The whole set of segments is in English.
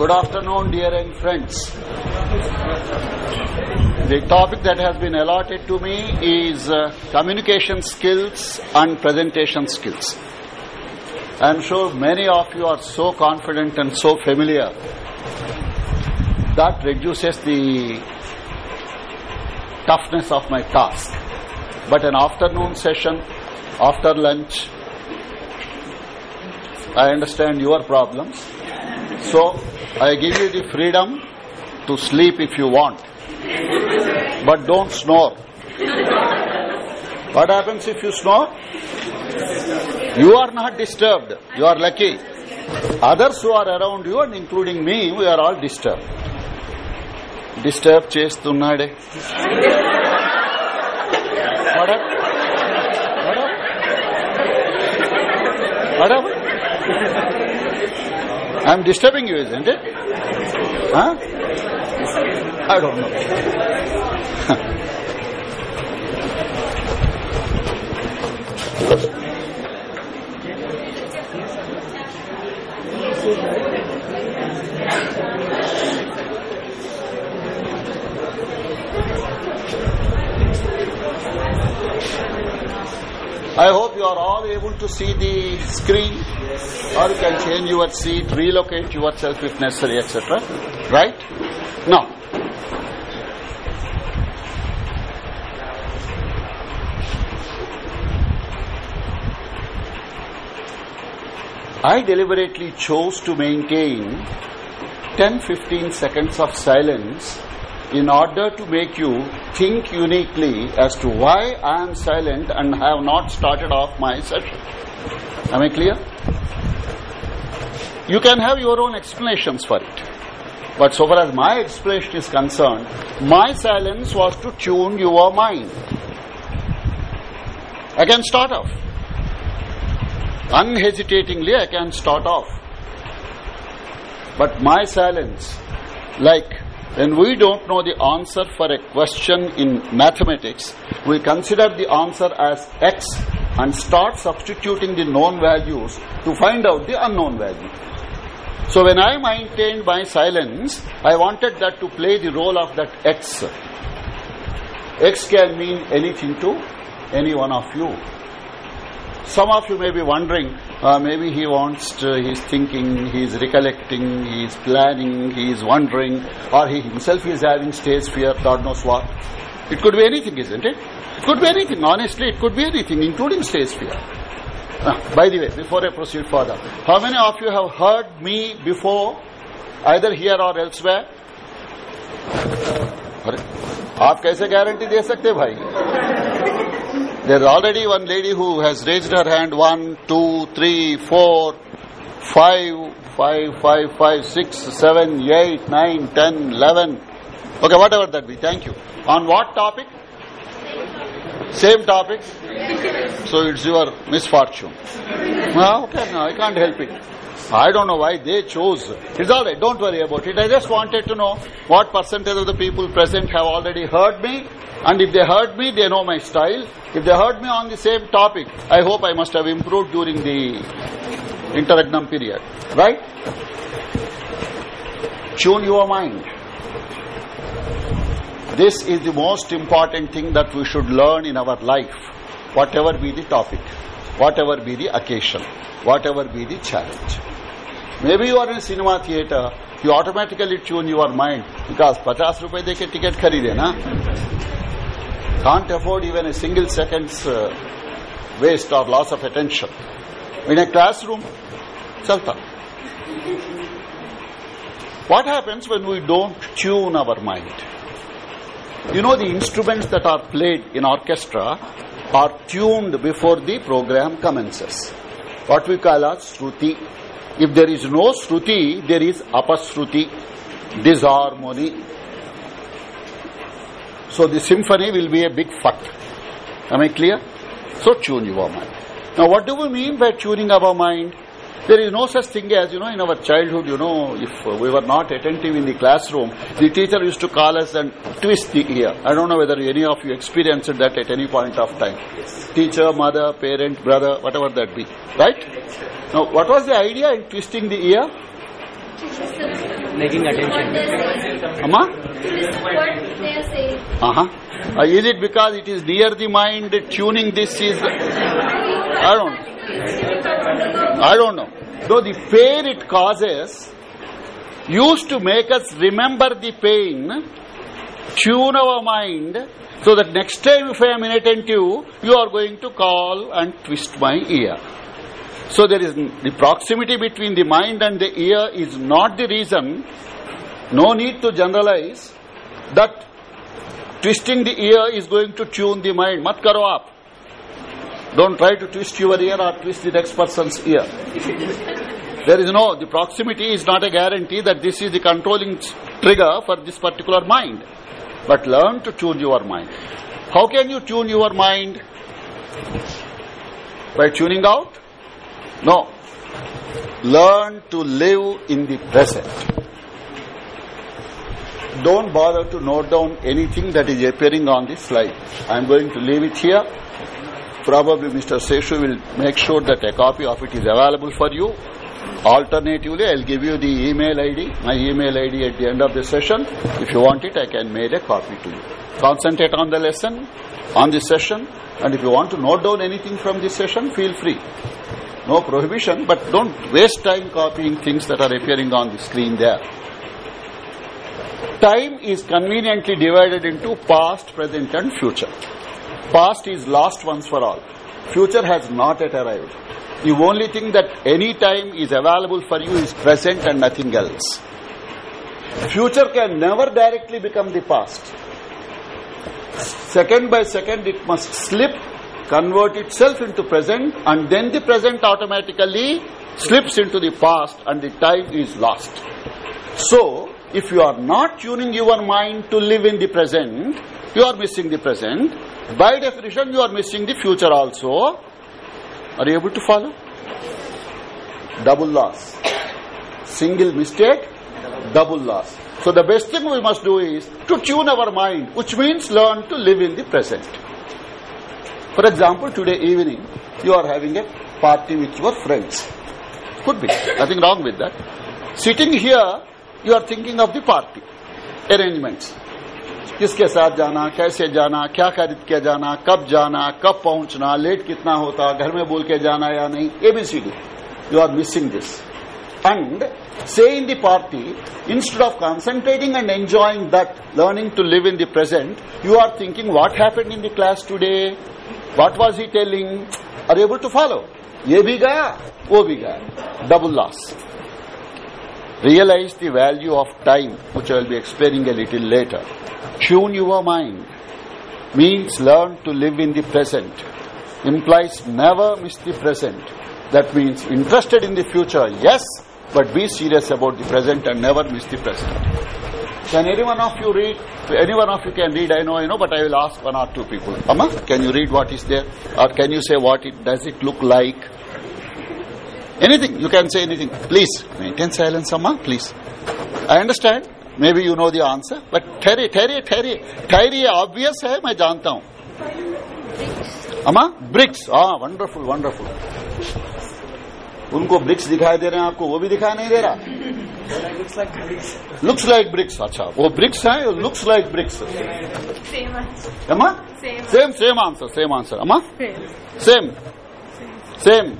Good afternoon, dear and friends. The topic that has been allotted to me is uh, communication skills and presentation skills. I am sure many of you are so confident and so familiar that reduces the toughness of my task. But an afternoon session, after lunch, I understand your problems. So, I give you the freedom to sleep if you want. But don't snore. What happens if you snore? You are not disturbed. You are lucky. Others who are around you and including me, we are all disturbed. Disturb చేస్తున్నాడే I'm disturbing I'm disturbing you, isn't it? Huh? I don't know. I hope you are all able to see the screen or you can change your seat, relocate yourself if necessary, etc. Right? Now, I deliberately chose to maintain 10-15 seconds of silence in order to make you think uniquely as to why I am silent and have not started off my session. Am I clear? You can have your own explanations for it. But so far as my explanation is concerned, my silence was to tune your mind. I can start off. Unhesitatingly, I can start off. But my silence, like when we don't know the answer for a question in mathematics, we consider the answer as x and start substituting the known values to find out the unknown value. So when I maintained my silence, I wanted that to play the role of that x. X can mean anything to any one of you. Some of you may be wondering, uh, maybe he wants to, he's thinking, he's recollecting, he's planning, he's wondering, or he himself is having stage fear, God knows what. It could be anything, isn't it? It could be anything, honestly, it could be anything, including stage fear. Uh, by the way, before I proceed further, how many of you have heard me before, either here or elsewhere? आप कैसे guarantee दे सकते भाई There's already one lady who has raised her hand. One, two, three, four, five, five, five, five, six, seven, eight, nine, ten, eleven. Okay, whatever that be. Thank you. On what topic? Same topic? So it's your misfortune. No, okay, no, I can't help it. I don't know why they chose. It's alright, don't worry about it. I just wanted to know what percentage of the people present have already heard me and if they heard me, they know my style. If they heard me on the same topic, I hope I must have improved during the interregnum period. Right? Tune your mind. This is the most important thing that we should learn in our life, whatever be the topic, whatever be the occasion, whatever be the challenge. Maybe you are in cinema theater, you automatically tune your mind because 50 rupees de ke ticket kharide na can't afford even a single second's uh, waste or loss of attention. In a classroom, chalta. What happens when we don't tune our mind? You know the instruments that are played in orchestra are tuned before the program commences. What we call as Shruti. If there is no Shruti, there is Apashruti, disharmony, so the symphony will be a big fuck. Am I clear? So tune your mind. Now what do we mean by tuning our mind? There is no such thing as, you know, in our childhood, you know, if we were not attentive in the classroom, the teacher used to call us and twist the ear. I don't know whether any of you experienced that at any point of time. Teacher, mother, parent, brother, whatever that be. Right? Now, what was the idea in twisting the ear? Making attention. Amma? What they are saying. Uh-huh. Uh, is it because it is near the mind, tuning this is... I don't I don't know. Though the pain it causes used to make us remember the pain, tune our mind, so that next time if I am inattentive, you are going to call and twist my ear. So there is the proximity between the mind and the ear is not the reason. No need to generalize that twisting the ear is going to tune the mind. Mat karo aap. Don't try to twist your ear or twist the next person's ear. There is no, the proximity is not a guarantee that this is the controlling trigger for this particular mind. But learn to tune your mind. How can you tune your mind? By tuning out? No. Learn to live in the present. Don't bother to note down anything that is appearing on this slide. I am going to leave it here. Probably Mr. Seshu will make sure that a copy of it is available for you. Alternatively, I'll give you the email ID, my email ID at the end of the session. If you want it, I can mail a copy to you. Concentrate on the lesson, on the session, and if you want to note down anything from this session, feel free. No prohibition, but don't waste time copying things that are appearing on the screen there. Time is conveniently divided into past, present and future. Past is lost once for all. Future has not yet arrived. The only thing that any time is available for you is present and nothing else. Future can never directly become the past. Second by second it must slip, convert itself into present and then the present automatically slips into the past and the time is lost. So, if you are not tuning your mind to live in the present, you are missing the present by definition, you are missing the future also. Are you able to follow? Double loss. Single mistake, double loss. So the best thing we must do is to tune our mind, which means learn to live in the present. For example, today evening, you are having a party with your friends. Could be. Nothing wrong with that. Sitting here, you are thinking of the party arrangement किसके साथ जाना, कैसे जाना, क्या खरीद के जाना, कब जाना, कब पहुँचना लेट कितना होता, घर में बोल के जाना या नहीं A B C D you are missing this and से in the party instead of concentrating and enjoying that learning to live in the present you are thinking what happen in the class today what was he telling are able to follow ये भी गया, वो भी गया. Double loss realize the value of time which i will be explaining a little later Tune your mind means learn to live in the present. Implies never miss the present. That means interested in the future, yes, but be serious about the present and never miss the present. Can any one of you read? Any one of you can read, I know, I know, but I will ask one or two people. Amma, can you read what is there? Or can you say what it does it look like? Anything, you can say anything. Please, maintain silence, Amma, please. I understand. Maybe you know the answer, but ठहरे ठहरे ठहरे ठहरे obvious है मैं जानता हूं अमा BRICS हाँ वंडरफुल वंडरफुल उनको ब्रिक्स दिखाई दे रहे हैं आपको वो भी दिखाई नहीं दे रहा लुक्स लाइक ब्रिक्स अच्छा वो ब्रिक्स है लुक्स लाइक ब्रिक्स अमा same same answer same answer अमा same same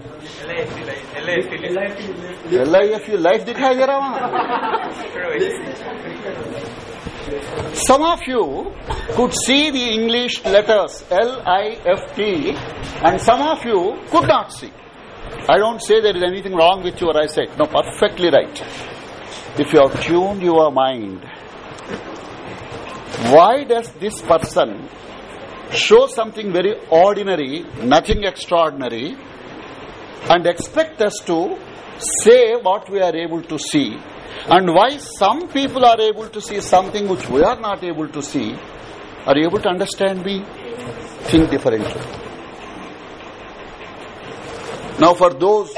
L I F U life दिखाई दे रहा वहां Some of you could see the English letters L-I-F-T and some of you could not see. I don't say there is anything wrong with your eyesight. No, perfectly right. If you have tuned your mind, why does this person show something very ordinary, nothing extraordinary, and expect us to say what we are able to see and why some people are able to see something which we are not able to see are you able to understand me think differently now for those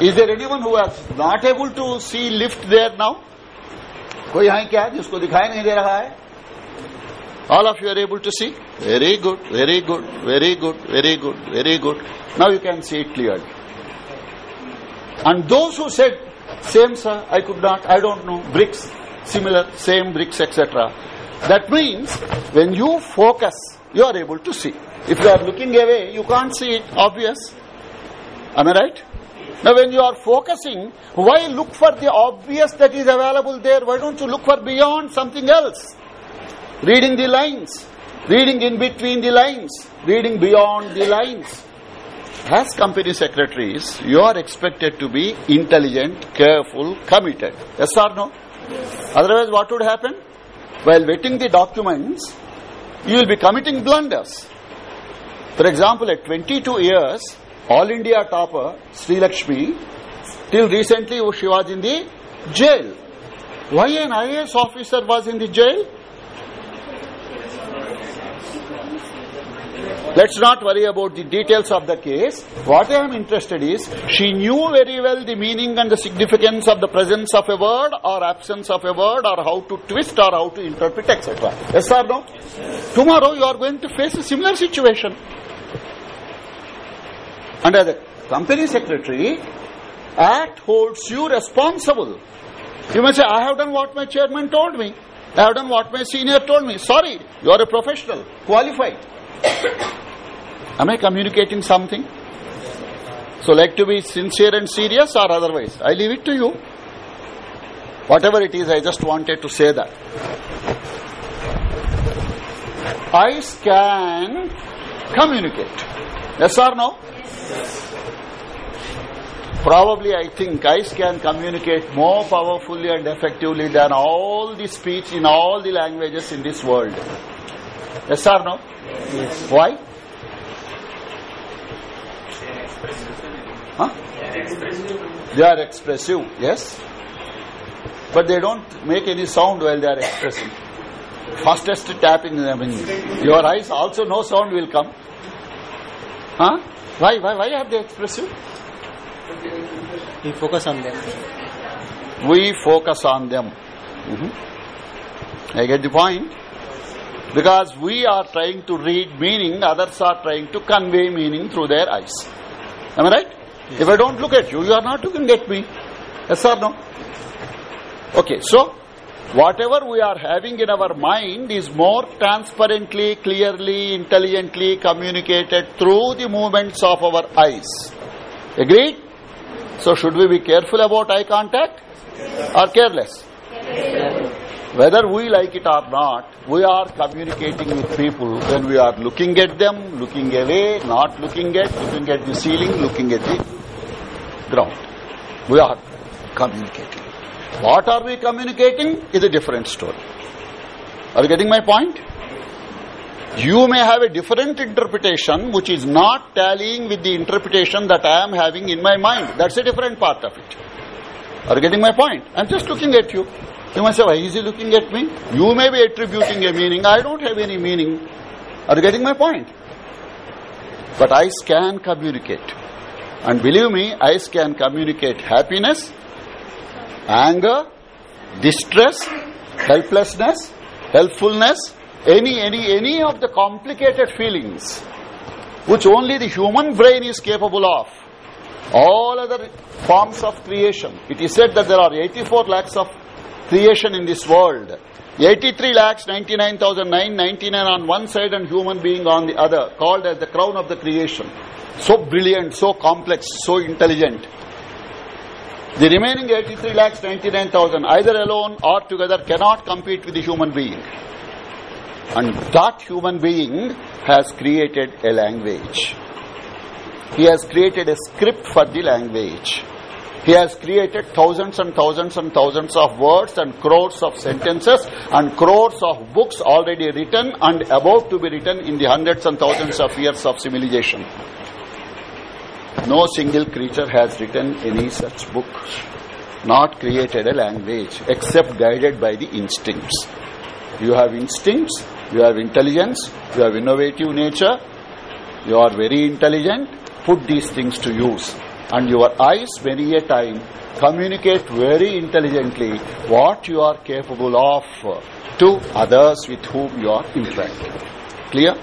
is there anyone who is not able to see lift there now कोई है क्या जिसको दिखाई नहीं दे रहा है all of you are able to see very good very good very good very good very good now you can see it clearly and those who said Same, sir. I could not. I don't know. Bricks. Similar. Same bricks, etc. That means when you focus, you are able to see. If you are looking away, you can't see it. Obvious. Am I right? Now when you are focusing, why look for the obvious that is available there? Why don't you look for beyond something else? Reading the lines, reading in between the lines, reading beyond the lines. As company secretaries, you are expected to be intelligent, careful, committed. Yes or no? Otherwise, what would happen? While wetting the documents, you will be committing blunders. For example, at 22 years, All India topper Sri Lakshmi, till recently she was in the jail. Why an IAS officer was in the jail? Let's not worry about the details of the case. What I am interested is, she knew very well the meaning and the significance of the presence of a word or absence of a word or how to twist or how to interpret, etc. Yes or no? Tomorrow you are going to face a similar situation. And as a company secretary, Act holds you responsible. You may say, I have done what my chairman told me. I have done what my senior told me. Sorry, you are a professional, qualified. Am I communicating something? So like to be sincere and serious or otherwise? I leave it to you. Whatever it is, I just wanted to say that. Eyes can communicate. Yes or no? Probably I think eyes can communicate more powerfully and effectively than all the speech in all the languages in this world. Yes or no? Yes. Why? Huh? They are expressive, yes. But they don't make any sound while they are expressing. Fastest tapping, I mean, your eyes also no sound will come. Huh? Why, why, why are they expressive? We focus on them. We focus on them. Mhm. I get the point. Because we are trying to read meaning, others are trying to convey meaning through their eyes. Am I right? If I don't look at you, you are not looking at me. Yes or no? Okay, so whatever we are having in our mind is more transparently, clearly, intelligently communicated through the movements of our eyes. Agreed? So should we be careful about eye contact or careless? Whether we like it or not, we are communicating with people when we are looking at them, looking away, not looking at, looking at the ceiling, looking at the ground. We are communicating. What are we communicating is a different story. Are you getting my point? You may have a different interpretation which is not tallying with the interpretation that I am having in my mind. That's a different part of it. Are you getting my point? I'm just looking at you. You must say, why is he looking at me? You may be attributing a meaning. I don't have any meaning. Are you getting my point? But eyes can communicate. And believe me, eyes can communicate happiness, anger, distress, helplessness, helpfulness, any, any, any of the complicated feelings which only the human brain is capable of. All other forms of creation. It is said that there are 84 lakhs of creation in this world. 83 lakhs 99,999 on one side and human being on the other, called as the crown of the creation. So brilliant, so complex, so intelligent. The remaining 83 lakhs 99,000, either alone or together, cannot compete with the human being. And that human being has created a language. He has created a script for the language. He has created thousands and thousands and thousands of words and crores of sentences and crores of books already written and about to be written in the hundreds and thousands of years of civilization. No single creature has written any such book, not created a language, except guided by the instincts. You have instincts, you have intelligence, you have innovative nature, you are very intelligent, put these things to use. And your eyes, many a time, communicate very intelligently what you are capable of to others with whom you are interacting. Clear?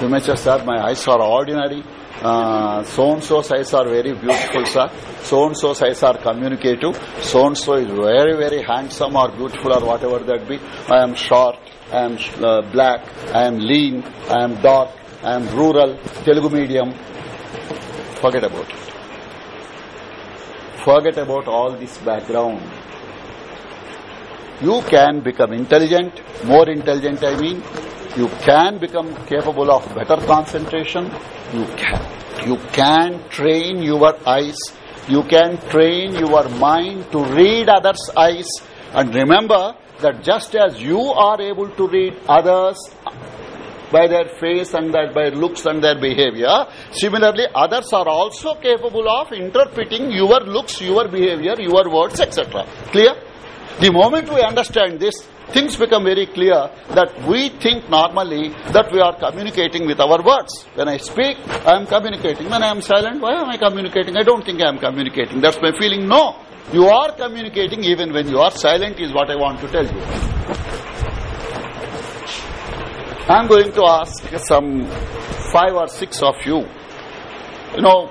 You may say, sir, my eyes are ordinary. uh, so and so eyes are very beautiful, sir. So and so eyes are communicative. So and so is very, very handsome or beautiful or whatever that be. I am short. I am uh, black. I am lean. I am dark. I am rural. Telugu medium. Forget about it. Forget about all this background. You can become intelligent, more intelligent I mean. You can become capable of better concentration. You can. You can train your eyes. You can train your mind to read others' eyes. And remember that just as you are able to read others by their face and that by looks and their behavior, similarly others are also capable of interpreting your looks, your behavior, your words, etc. Clear? The moment we understand this, things become very clear that we think normally that we are communicating with our words. When I speak, I am communicating. When I am silent, why am I communicating? I don't think I am communicating. That's my feeling. No. You are communicating even when you are silent is what I want to tell you. I am going to ask some five or six of you. You know,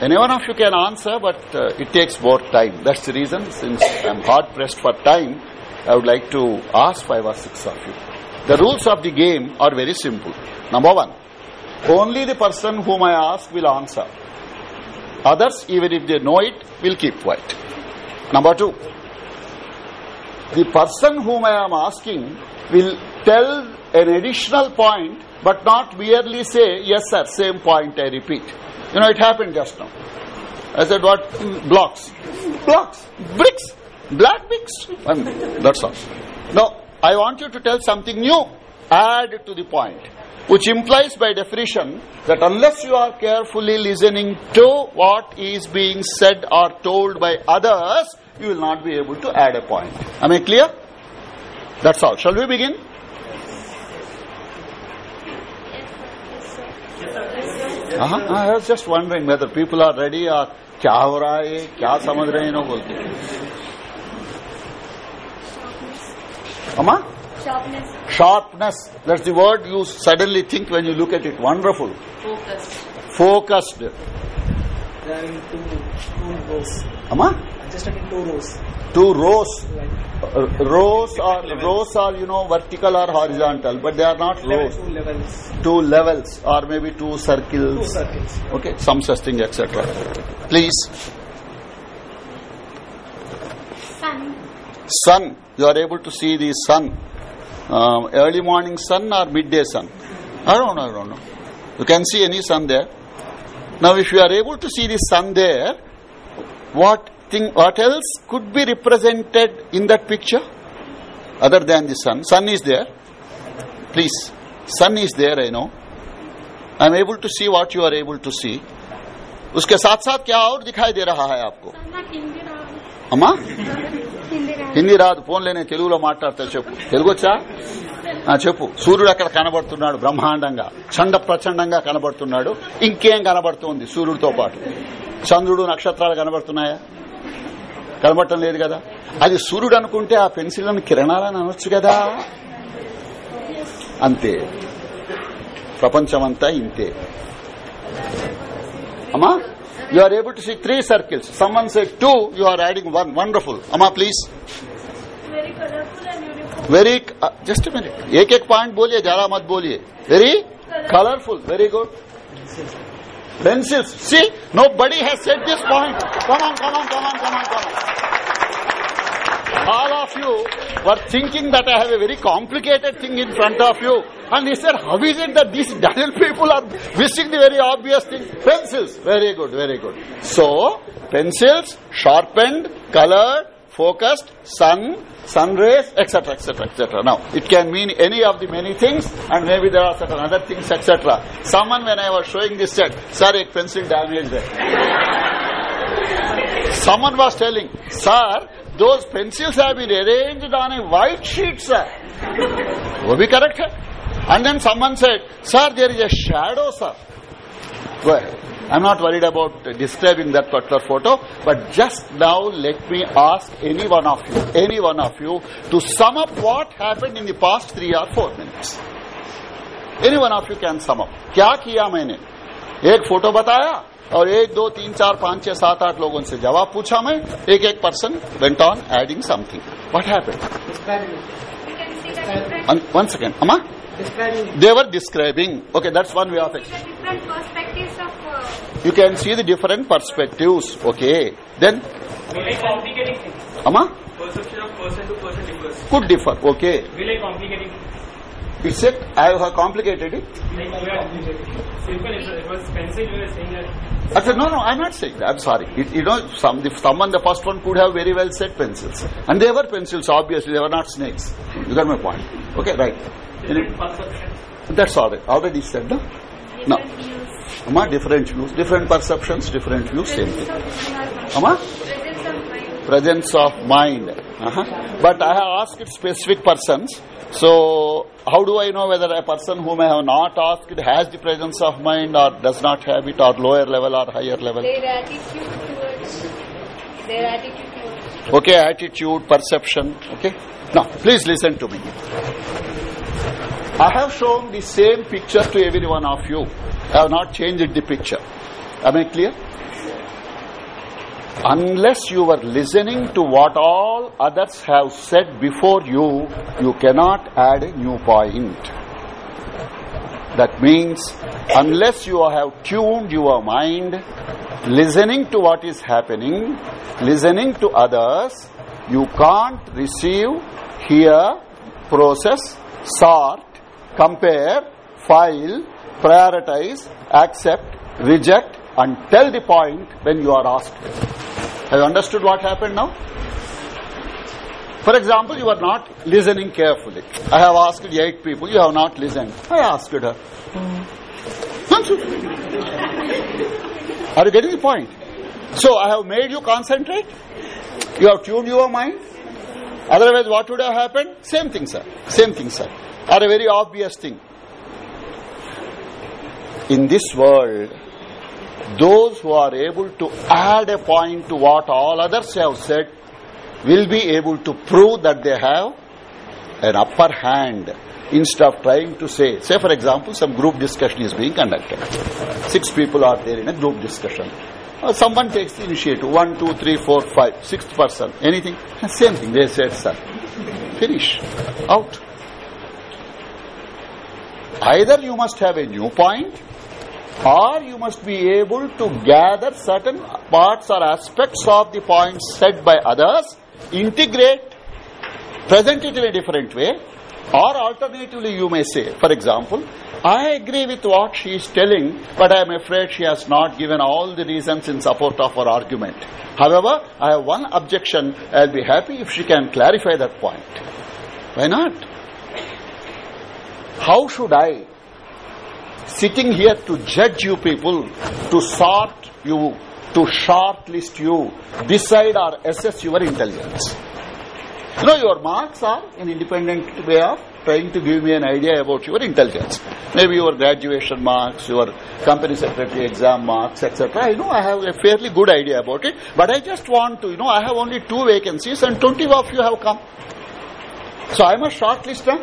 any one of you can answer, but uh, it takes more time. That's the reason, since I am hard pressed for time, I would like to ask five or six of you. The rules of the game are very simple. Number one, only the person whom I ask will answer. Others, even if they know it, will keep quiet. Number two, the person whom I am asking will tell an additional point but not merely say, yes sir, same point I repeat. You know, it happened just now. I said, what? Blocks. Blocks. Bricks. Black bricks. Mean, that's all. No, I want you to tell something new. Add to the point Which implies by definition that unless you are carefully listening to what is being said or told by others, you will not be able to add a point. Am I clear? That's all. Shall we begin? Uh-huh. I was just wondering whether people are ready or क्या हो रहा है क्या समझ रहे हैं बोलते Amma? Sharpness. Sharpness. That's the word you suddenly think when you look at it. Wonderful. Focus. Focused. There are in two, two rows. Amma? Just like in two rows. Two rows. Like Uh, rows are rows are you know vertical or horizontal, but they are not level, rows. two levels. Two levels or maybe two Two circles. circles. Okay, some such thing, etc. Please, Sun. sun. You are able to see the sun. uh, early morning sun or midday sun. I don't know, I don't know. You can see any sun there. Now, if you are able to see the sun there, what thing, what else could be represented in that picture other than the sun? Sun is there. Please, sun is there. I know. I am able to see what you are able to see. uske sath sath kya aur dikhai de raha hai aapko amma Hindi రాదు ఫోన్లే నేను తెలుగులో మాట్లాడతా చెప్పు. తెలుగు వచ్చా ఆ, చెప్పు. సూర్యుడు అక్కడ కనబడుతున్నాడు బ్రహ్మాండంగా. చండ ప్రచండంగా కనబడుతున్నాడు. ఇంకేం కనబడుతోంది సూర్యుడితో పాటు? చంద్రుడు నక్షత్రాలు కనబడుతున్నాయా? కనబడటం లేదు కదా. అది సూర్యుడు అనుకుంటే ఆ పెన్సిల్ని కిరణాలని అనొచ్చు కదా. అంతే. ప్రపంచమంతా ఇంతే. అమ్మా? You are able to see three circles. Someone said two, you are adding one. Wonderful. Amma, please. Very colorful and uniform. Very, uh, just a minute. एक point. पॉइंट बोलिए ज्यादा मत बोलिए very Colourful. Very good. pencils see nobody has said this point come on come on come on come on come on all of you were thinking that i have a very complicated thing in front of you and he said how is it that these dull people are missing the very obvious thing? Pencils. Very good very good. So pencils sharpened colored focused sun sun rays etc etc etc now it can mean any of the many things and maybe there are certain other things etc someone when i was showing this said sir ek pencil damaged hai someone was telling sir those pencils have been arranged on a white sheet sir. Wo bhi correct and then someone said sir there is a shadow sir go ahead i'm not worried about describing that particular photo but just now let me ask any one of you any one of you to sum up what happened in the past 3 or 4 minutes any one of you can sum up क्या किया मैंने एक photo बताया और एक दो तीन चार पांच छह सात आठ लोगों से जवाब पूछा मैं एक एक person went on adding something what happened Describing. You can see the different, one second अम्मा Describing. they were describing okay that's one way of it. different perspectives of. Uh, you can see the different perspectives okay then Really complicating things. amma Perception of person to person differs. could differ okay Really complicating. it's it i have complicated it Like we are simple. It was, it was pencil. We were saying that. I said, no, no, I'm not saying that. I'm sorry. It, you know, some, if someone, the first one could have very well said pencils. And they were pencils, obviously. They were not snakes. You got my point. Okay, right. That's all right. Already said, no? No. different views. Amma, different views, different perceptions, different views, same Presence thing. of mind. Amma? Presence of mind. Presence of mind. Uh-huh. But I have asked specific persons. So, how do I know whether a person whom I have not asked has the presence of mind or does not have it or lower level or higher level? Their attitude towards. Their attitude towards. Okay, attitude, perception. Okay. Now, please listen to me. I have shown the same picture to every one of you. I have not changed the picture. Am I clear? Unless you are listening to what all others have said before you, you cannot add a new point. That means, unless you have tuned your mind, listening to what is happening, listening to others, you can't receive, hear, process, sort, compare, file, prioritize, accept, reject, and tell the point when you are asked. Have you understood what happened now? For example, you are not listening carefully. I have asked eight people, you have not listened. I asked her. Are you getting the point? So I have made you concentrate. You have tuned your mind. Otherwise, what would have happened? Same thing, sir. Same thing, sir. Or a very obvious thing. In this world, those who are able to add a point to what all others have said will be able to prove that they have an upper hand instead of trying to say, say for example, some group discussion is being conducted. Six people are there in a group discussion. Uh, someone takes the initiative. One, two, three, four, five, sixth person. Anything? Same thing. They said, sir. Finish. Out. Either you must have a new point or you must be able to gather certain parts or aspects of the points said by others, integrate, present it in a different way, or alternatively you may say, for example, I agree with what she is telling, but I am afraid she has not given all the reasons in support of her argument. However, I have one objection. I will be happy if she can clarify that point. Why not? How should I sitting here to judge you people, to sort you, to shortlist you, decide or assess your intelligence. You know, your marks are an independent way of trying to give me an idea about your intelligence. Maybe your graduation marks, your company secretary exam marks, etc. I know I have a fairly good idea about it, but I just want to, you know, I have only two vacancies and 20 of you have come. So I must shortlist them.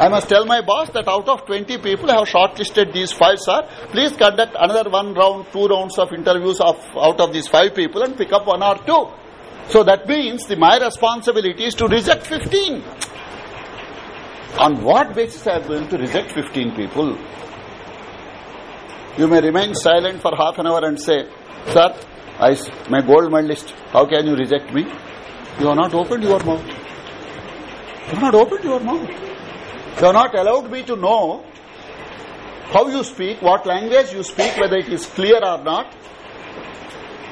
I must tell my boss that out of 20 people I have shortlisted these five, sir. Please conduct another one round, two rounds of interviews of out of these five people and pick up one or two. So that means the, my responsibility is to reject 15. On what basis I am going to reject 15 people? You may remain silent for half an hour and say, Sir, I, my gold medalist, how can you reject me? You are not opened your mouth. You are not opened your mouth. You have not allowed me to know how you speak, what language you speak, whether it is clear or not,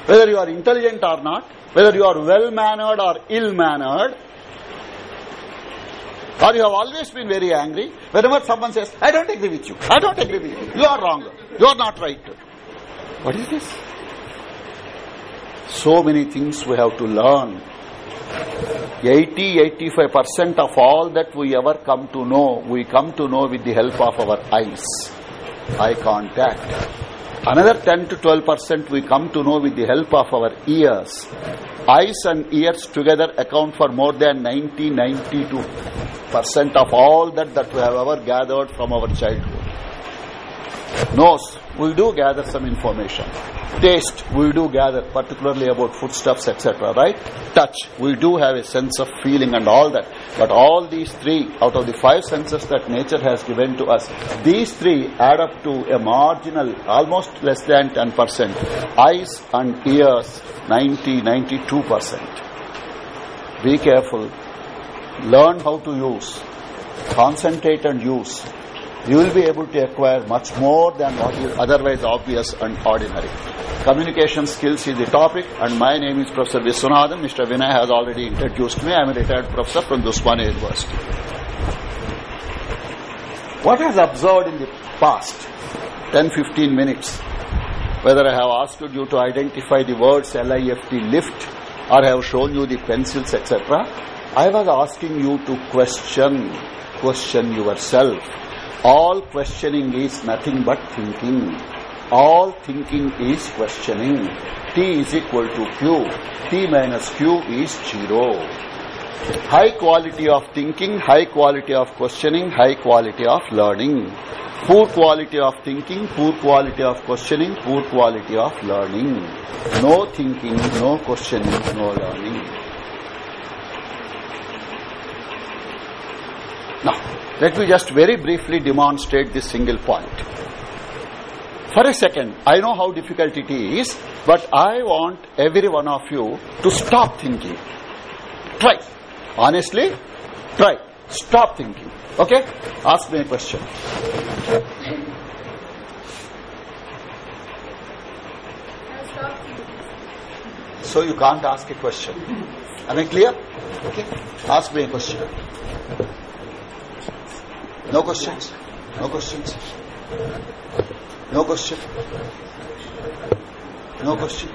whether you are intelligent or not, whether you are well mannered or ill mannered, or you have always been very angry. Whenever someone says, I don't agree with you, I don't agree with you, you are wrong, you are not right. What is this? So many things we have to learn. 80-85% of all that we ever come to know, we come to know with the help of our eyes, eye contact. Another 10 to 12% we come to know with the help of our ears. Eyes and ears together account for more than 90-92% of all that that we have ever gathered from our childhood. Nose, we do gather some information. Taste, we do gather, particularly about foodstuffs, etc., right? Touch, we do have a sense of feeling and all that. But all these three, out of the five senses that nature has given to us, these three add up to a marginal, almost less than 10%. Eyes and ears, 90, 92%. Be careful. Learn how to use. Concentrate and use you will be able to acquire much more than what is otherwise obvious and ordinary. Communication skills is the topic and my name is Professor Viswanadham. Mr. Vinay has already introduced me. I am a retired professor from Osmania University. What has observed in the past 10-15 minutes, whether I have asked you to identify the words LIFT, lift, or I have shown you the pencils, etc., I was asking you to question, question yourself all questioning is nothing but thinking. All thinking is questioning. T is equal to Q. T minus Q is zero. High quality of thinking, high quality of questioning, high quality of learning. Poor quality of thinking, poor quality of questioning, poor quality of learning. No thinking, no questioning, no learning. Let me just very briefly demonstrate this single point. For a second, I know how difficult it is, but I want every one of you to stop thinking. Try. Honestly, try. Stop thinking. Okay? Ask me a question. So you can't ask a question. Am I clear? Okay. Ask me a question. No questions? No questions? No question? No question?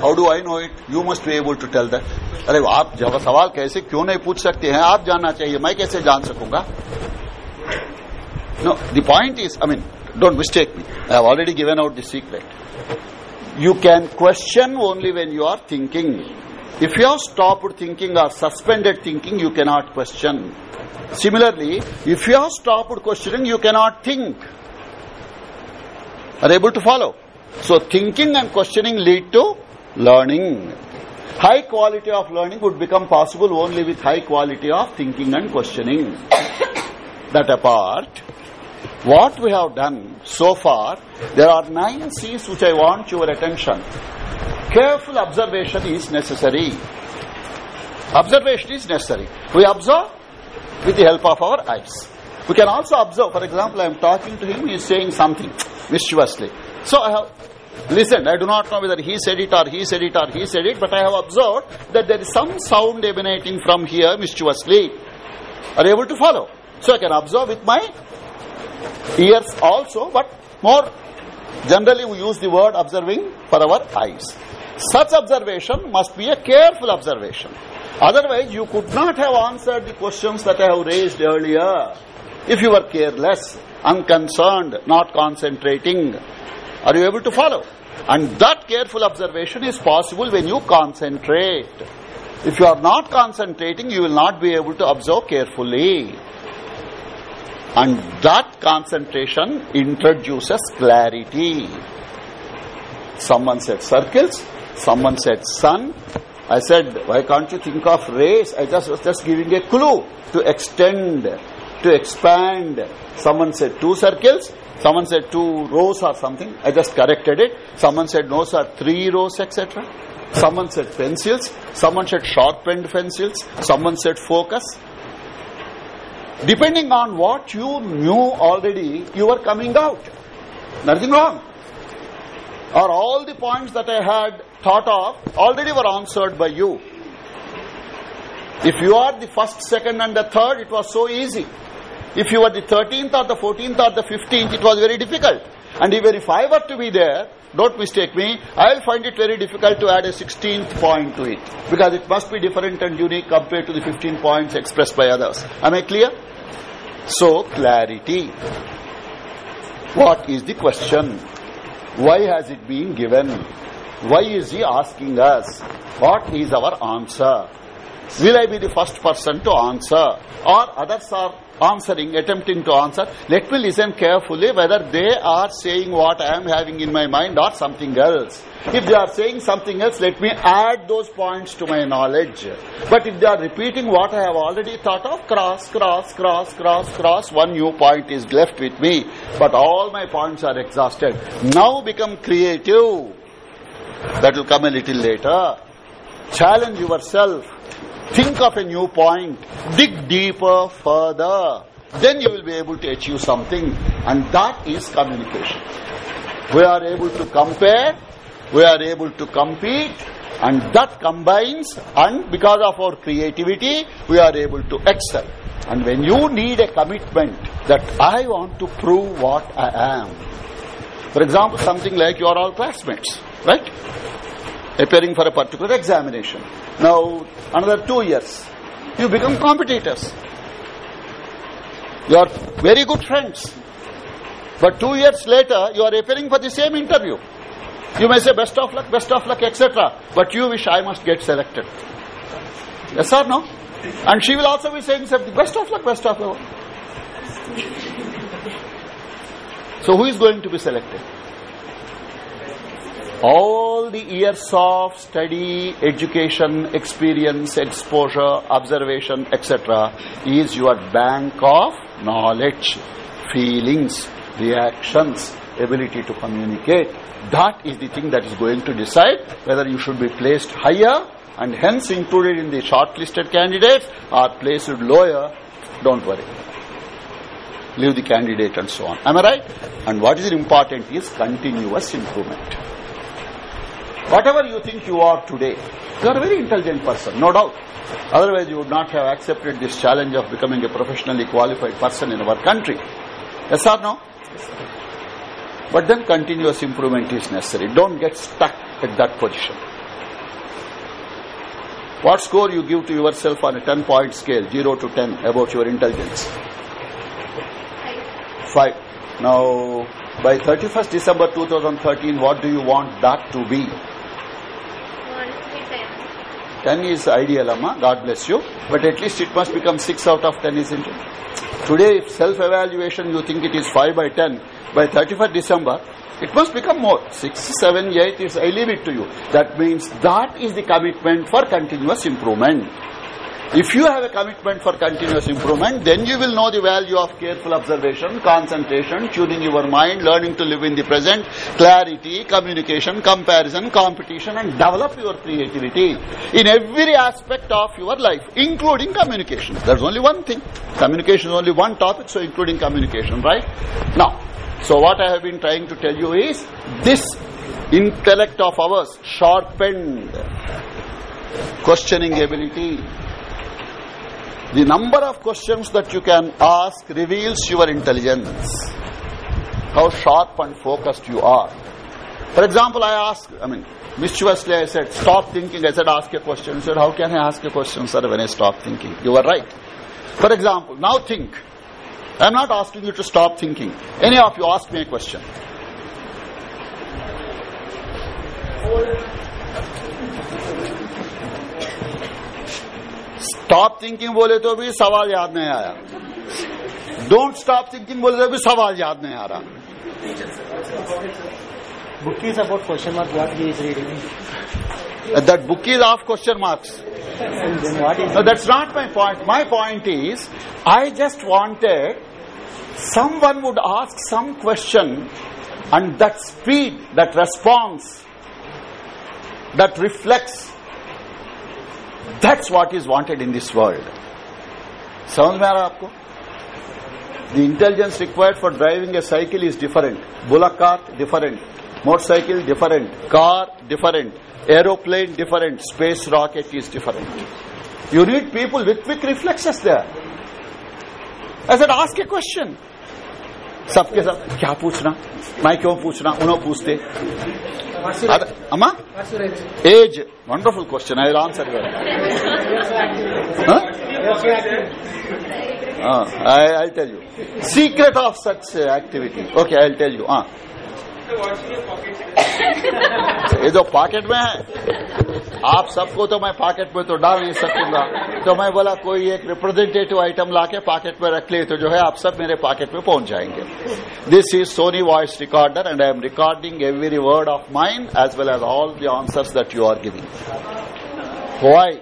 How do I know it you must be able to tell that अरे आप जब सवाल कैसे क्यों नहीं पूछ सकते हैं आप जानना चाहिए मैं कैसे जान सकूँगा no the point is I mean don't mistake me I have already given out the secret you can question only when you are thinking If you have stopped thinking or suspended thinking, you cannot question. Similarly, if you have stopped questioning, you cannot think. Are able to follow? So thinking and questioning lead to learning. High quality of learning would become possible only with high quality of thinking and questioning. that apart, what we have done so far, there are nine C's which I want your attention. Careful observation is necessary. Observation is necessary. We observe with the help of our eyes. We can also observe, for example, I am talking to him, he is saying something mischievously. So I have listened. I do not know whether he said it or he said it or he said it, but I have observed that there is some sound emanating from here mischievously. Are you able to follow? So I can observe with my ears also, but more generally we use the word observing for our eyes. Such observation must be a careful observation. Otherwise, you could not have answered the questions that I have raised earlier. If you were careless, unconcerned, not concentrating, are you able to follow? And that careful observation is possible when you concentrate. If you are not concentrating, you will not be able to observe carefully. And that concentration introduces clarity. Someone said circles, Someone said sun. I said, why can't you think of rays? I just was just giving a clue to extend, to expand. Someone said two circles. Someone said two rows or something. I just corrected it. Someone said no sir, three rows, etc. Someone said pencils. Someone said sharpened pencils. Someone said focus. Depending on what you knew already, you were coming out. Nothing wrong. Or all the points that I had thought of already were answered by you. If you are the first, second and the third, it was so easy. If you were the 13th or the 14th or the 15th, it was very difficult. And even if I were to be there, don't mistake me, I will find it very difficult to add a 16th point to it. Because it must be different and unique compared to the 15 points expressed by others. Am I clear? So, clarity. What is the question? Why has it been given? Why is he asking us? What is our answer? Will I be the first person to answer? Or others are answering, attempting to answer. Let me listen carefully whether they are saying what I am having in my mind or something else. If they are saying something else, let me add those points to my knowledge. But if they are repeating what I have already thought of, cross, cross, cross, cross, cross, one new point is left with me. But all my points are exhausted. Now become creative. That will come a little later. Challenge yourself. Think of a new point. Dig deeper, further. Then you will be able to achieve something. And that is communication. We are able to compare we are able to compete and that combines and because of our creativity we are able to excel and when you need a commitment that I want to prove what I am for example something like you are all classmates right appearing for a particular examination now another two years you become competitors you are very good friends but two years later you are appearing for the same interview you may say best of luck, best of luck, etc. But you wish I must get selected. Yes or no? And she will also be saying best of luck, best of luck. So who is going to be selected? All the years of study, education, experience, exposure, observation, etc. is your bank of knowledge, feelings, reactions, ability to communicate, that is the thing that is going to decide whether you should be placed higher and hence included in the shortlisted candidates or placed lower. Don't worry. Leave the candidate and so on. Am I right? And what is important is continuous improvement. Whatever you think you are today, you are a very intelligent person, no doubt. Otherwise, you would not have accepted this challenge of becoming a professionally qualified person in our country. Yes or no? But then continuous improvement is necessary. Don't get stuck at that position. What score you give to yourself on a 10 point scale, 0 to 10, about your intelligence? 5. Now, by 31st December 2013, what do you want that to be? 10 is ideal, Amma. God bless you. But at least it must become 6 out of 10, isn't it? Today, if self-evaluation, you think it is 5 by 10, by 31st December, it must become more. 6, 7, 8, is, I leave it to you. That means that is the commitment for continuous improvement. If you have a commitment for continuous improvement, then you will know the value of careful observation, concentration, tuning your mind, learning to live in the present, clarity, communication, comparison, competition, and develop your creativity in every aspect of your life, including communication. There's only one thing. Communication is only one topic, so including communication, right? Now, so what I have been trying to tell you is this intellect of ours sharpened questioning ability the number of questions that you can ask reveals your intelligence how sharp and focused you are. For example i asked i mean mischievously i said stop thinking. I said ask a question. He said how can i ask a question sir when i stop thinking? You are right. For example now think. I am not asking you to stop thinking. Any of you ask me a question. Stop thinking बोले तो भी सवाल याद नहीं आया। Don't stop thinking बोले तो भी सवाल याद नहीं आ रहा। Book is about question mark reading that book is of question marks that's not my point my point is I just wanted someone would ask some question and that speed that response that reflect that's what is wanted in this world. समझ में आ रहा आपको the intelligence required for driving a cycle is different bullock cart different motorcycle different car different aeroplane different space rocket is different you need people with quick reflexes there i said ask a question सबके सब, क्या पूछना? मैं क्यों पूछना? उन्होंने पूछते। अम्मा? As wonderful question I answer I tell you secret of such activity okay I tell you हाँ ये जो पॉकेट में है, आप सबको तो मैं पॉकेट में तो डाल नहीं सकूँगा। तो मैं बोला, कोई एक रिप्रेजेंटेटिव आइटम लाके पॉकेट में रख ले तो जो है आप सब मेरे पॉकेट में पहुँच जाएँगे। This is Sony voice recorder and I am recording every word of mind as well as all the answers that you are giving why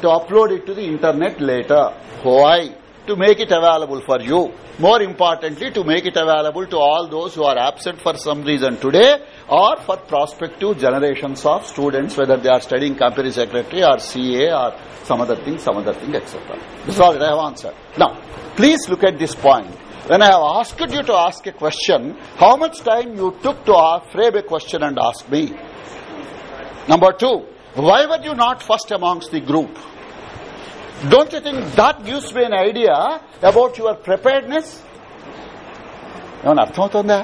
to upload it to the internet later. Why? To make it available for you. More importantly, to make it available to all those who are absent for some reason today or for prospective generations of students, whether they are studying company secretary or CA or some other thing, some other thing, etc. This is all that I have answered. Now, please look at this point. When I have asked you to ask a question, how much time you took to frame a question and ask me? Number two, why were you not first amongst the group? Don't you think that gives me an idea about your preparedness? ఏమన్నా అర్థమవుతుందా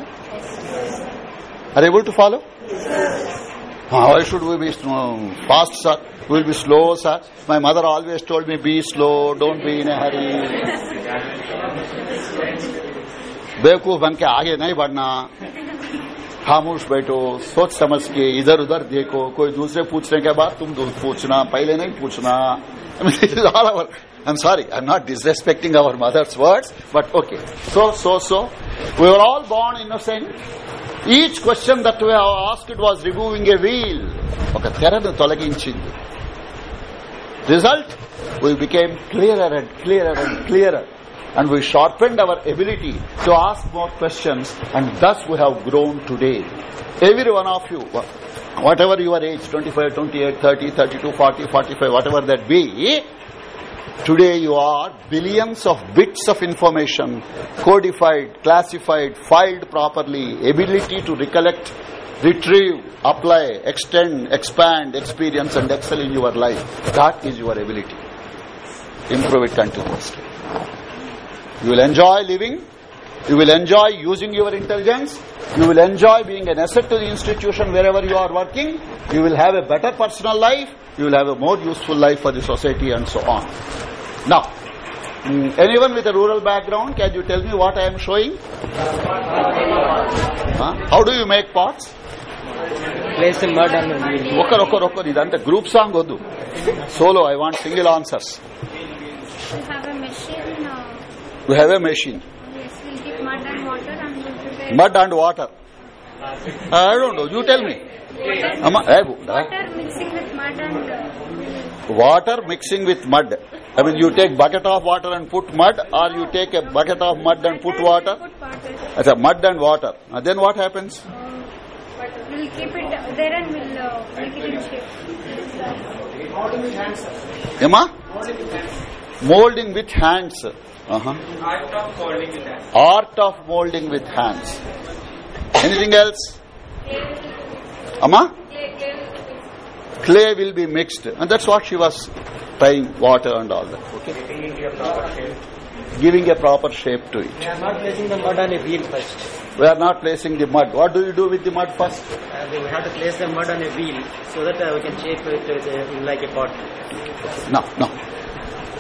are able to follow why should we be fast sir will be slow sir my mother always told me be slow don't be in hurry बेवकूफ बन के आगे नहीं बढ़ना खामोश बैठो सोच समझ के इधर उधर देखो कोई दूसरे पूछने के बाद तुम पूछना पहले नहीं पूछना all our i'm sorry i'm not disrespecting our mother's words but okay so so so we were all born innocent each question that we have asked was removing a wheel ఒక తెరను తొలగించింది result we became clearer and clearer and clearer and we sharpened our ability to ask more questions and thus we have grown today every one of you whatever your age 25 28 30 32 40 45 whatever that be today you are billions of bits of information codified classified filed properly ability to recollect retrieve apply extend expand experience and excel in your life. That is your ability. Improve it continuously. You will enjoy living you will enjoy using your intelligence. You will enjoy being an asset to the institution wherever you are working. You will have a better personal life. You will have a more useful life for the society and so on. Now, mm, anyone with a rural background, can you tell me what I am showing? Huh? How do you make pots? Place in ಮರ್ಡ್ ಒಕ್ಕರ್ ಒಕ್ಕರ್ ಒಕ್ಕರ್ ಇದಂತೆ group song ಒಂದು solo have a machine answers We have a machine mud and water. I don't know. You tell me. Eh, water mixing with mud and uh, water mixing with mud. I mean you take bucket of water and put mud or you take a bucket of mud and put water. That's a mud and water. Uh, then what happens? Uh, but we'll keep it there and we'll uh, make it in shape. emma? Molding with hands uh-huh. Art of holding it as. art of molding with hands. Anything else? Amma clay will be mixed. And that's what she was trying water and all that okay? Giving a proper shape to it. We are not placing the mud on a wheel first. we are not placing the mud. What do you do with the mud first? Uh, we have to place the mud on a wheel so that uh, we can shape it uh, like a pot. no no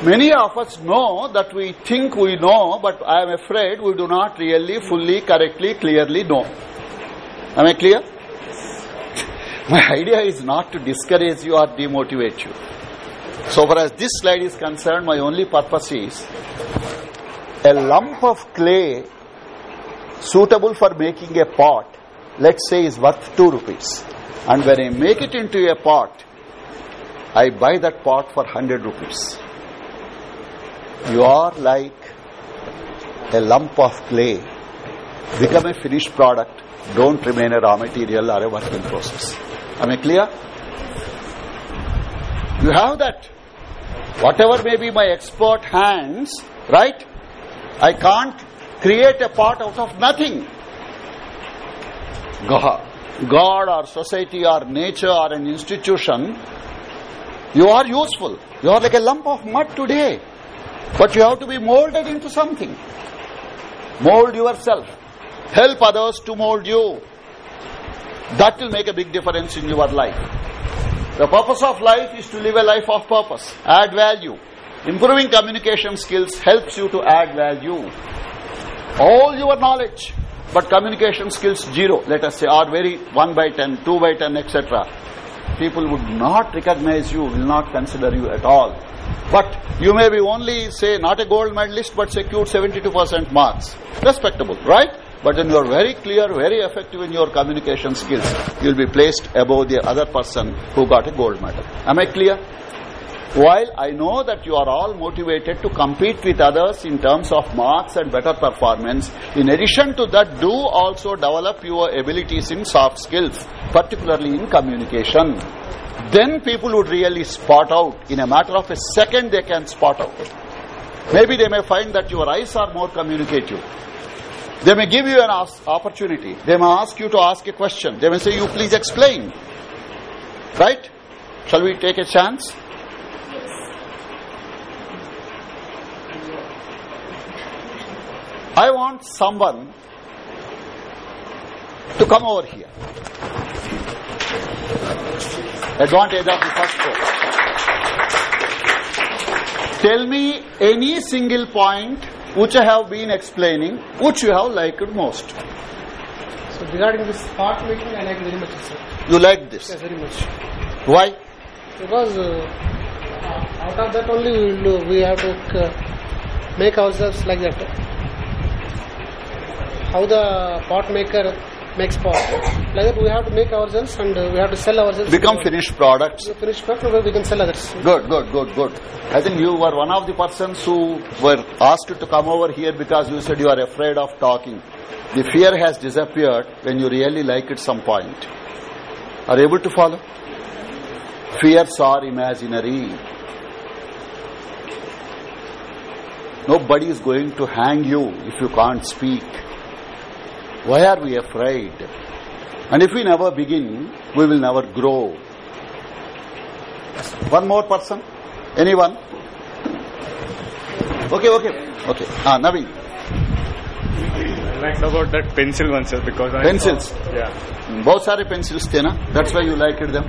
many of us know that we think we know but i am afraid we do not really fully correctly clearly know. Am i clear? My idea is not to discourage you or demotivate you. So far as this slide is concerned my only purpose is a lump of clay suitable for making a pot let's say is worth 2 rupees. And when i make it into a pot I buy that pot for 100 rupees. You are like a lump of clay. Become a finished product. Don't remain a raw material or a work in process. Am I clear? You have that. Whatever may be my expert hands, right? I can't create a part out of nothing. God, God or society or nature or an institution you are useful. You are like a lump of mud today. But you have to be molded into something. Mold yourself. Help others to mold you. That will make a big difference in your life. The purpose of life is to live a life of purpose. Add value. Improving communication skills helps you to add value. All your knowledge, but communication skills zero, let us say, or very 1 by 10, 2 by 10, etc. People would not recognize you, will not consider you at all. But you may be only, say, not a gold medalist, but secured 72% marks. Respectable, right? But when you are very clear, very effective in your communication skills, you will be placed above the other person who got a gold medal. Am I clear? While I know that you are all motivated to compete with others in terms of marks and better performance, in addition to that, do also develop your abilities in soft skills, particularly in communication. Then people would really spot out. In a matter of a second, they can spot out. Maybe they may find that your eyes are more communicative. They may give you an opportunity. They may ask you to ask a question. They may say, you please explain. Right? Shall we take a chance? I want someone to come over here. Advantage of the first floor. Tell me any single point which I have been explaining, which you have liked most. So regarding this part making, I like very much, sir. You like this? Yes, very much. Why? Because uh, out of that only we, will, we have to uh, make ourselves like that how the pot maker makes pot. Like that, we have to make ourselves and we have to sell ourselves. Become finished products. Finished product, we can sell others. Good, good, good, good. I think you were one of the persons who were asked to come over here because you said you are afraid of talking. The fear has disappeared when you really like it some point. Are you able to follow? Fears are imaginary. Nobody is going to hang you if you can't speak. Why are we afraid? And if we never begin, we will never grow. One more person? Anyone? Okay, okay. Okay. Ah, Naveen. Like about that pencil one, sir, because I... Pencils? Saw, yeah. Both are pencils, Tena. That's why you like it them.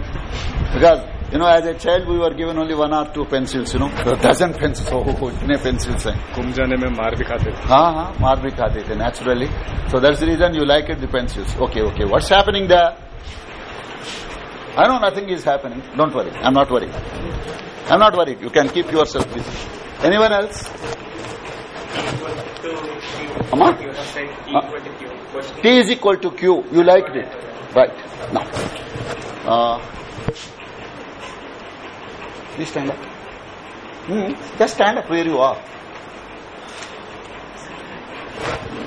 Because you know, as a child, we were given only one or two pencils, you know, dozen pencils. So Oh, many pencils hain. Kum jane mein maar bhi khate the. Haan, haan, maar bhi khate the, naturally. So that's the reason you like it, the pencils. Okay, okay, what's happening there? I know nothing is happening. Don't worry. I'm not worried. I'm not worried. You can keep yourself busy. Anyone else? Amma? T is equal to Q. You liked it. Right. Now. Uh, please stand up. Hmm. Just stand up where you are.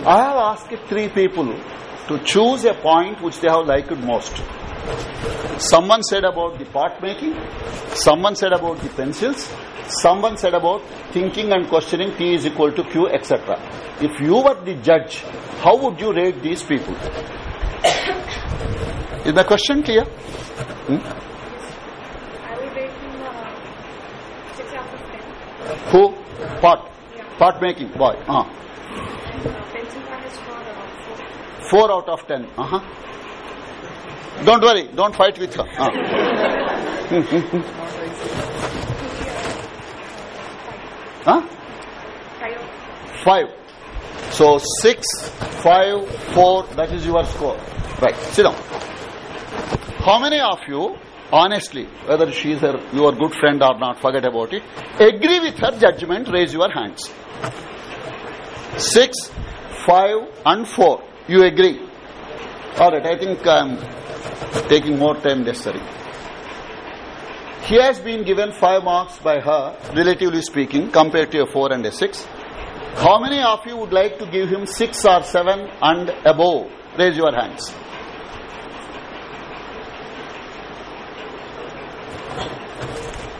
I have asked three people to choose a point which they have liked most. Someone said about the pot making, someone said about the pencils, someone said about thinking and questioning T is equal to Q, etc. If you were the judge, how would you rate these people? is the question clear? Hmm? I will rate him uh, 6 out of 10. Who? Pot. Pot making, boy. Uh. And uh, is uh, 4. 4 out of 10. Uh-huh. Don't worry, don't fight with her. Uh. huh? 5. 5. So 6, 5, 4, that is your score. Right, sit down. How many of you, honestly, whether she is her, your good friend or not, forget about it, agree with her judgment, raise your hands. 6, 5 and 4. You agree? Alright, I think I am taking more time necessary. He has been given 5 marks by her, relatively speaking, compared to a 4 and a 6. How many of you would like to give him 6 or 7 and above? Raise your hands.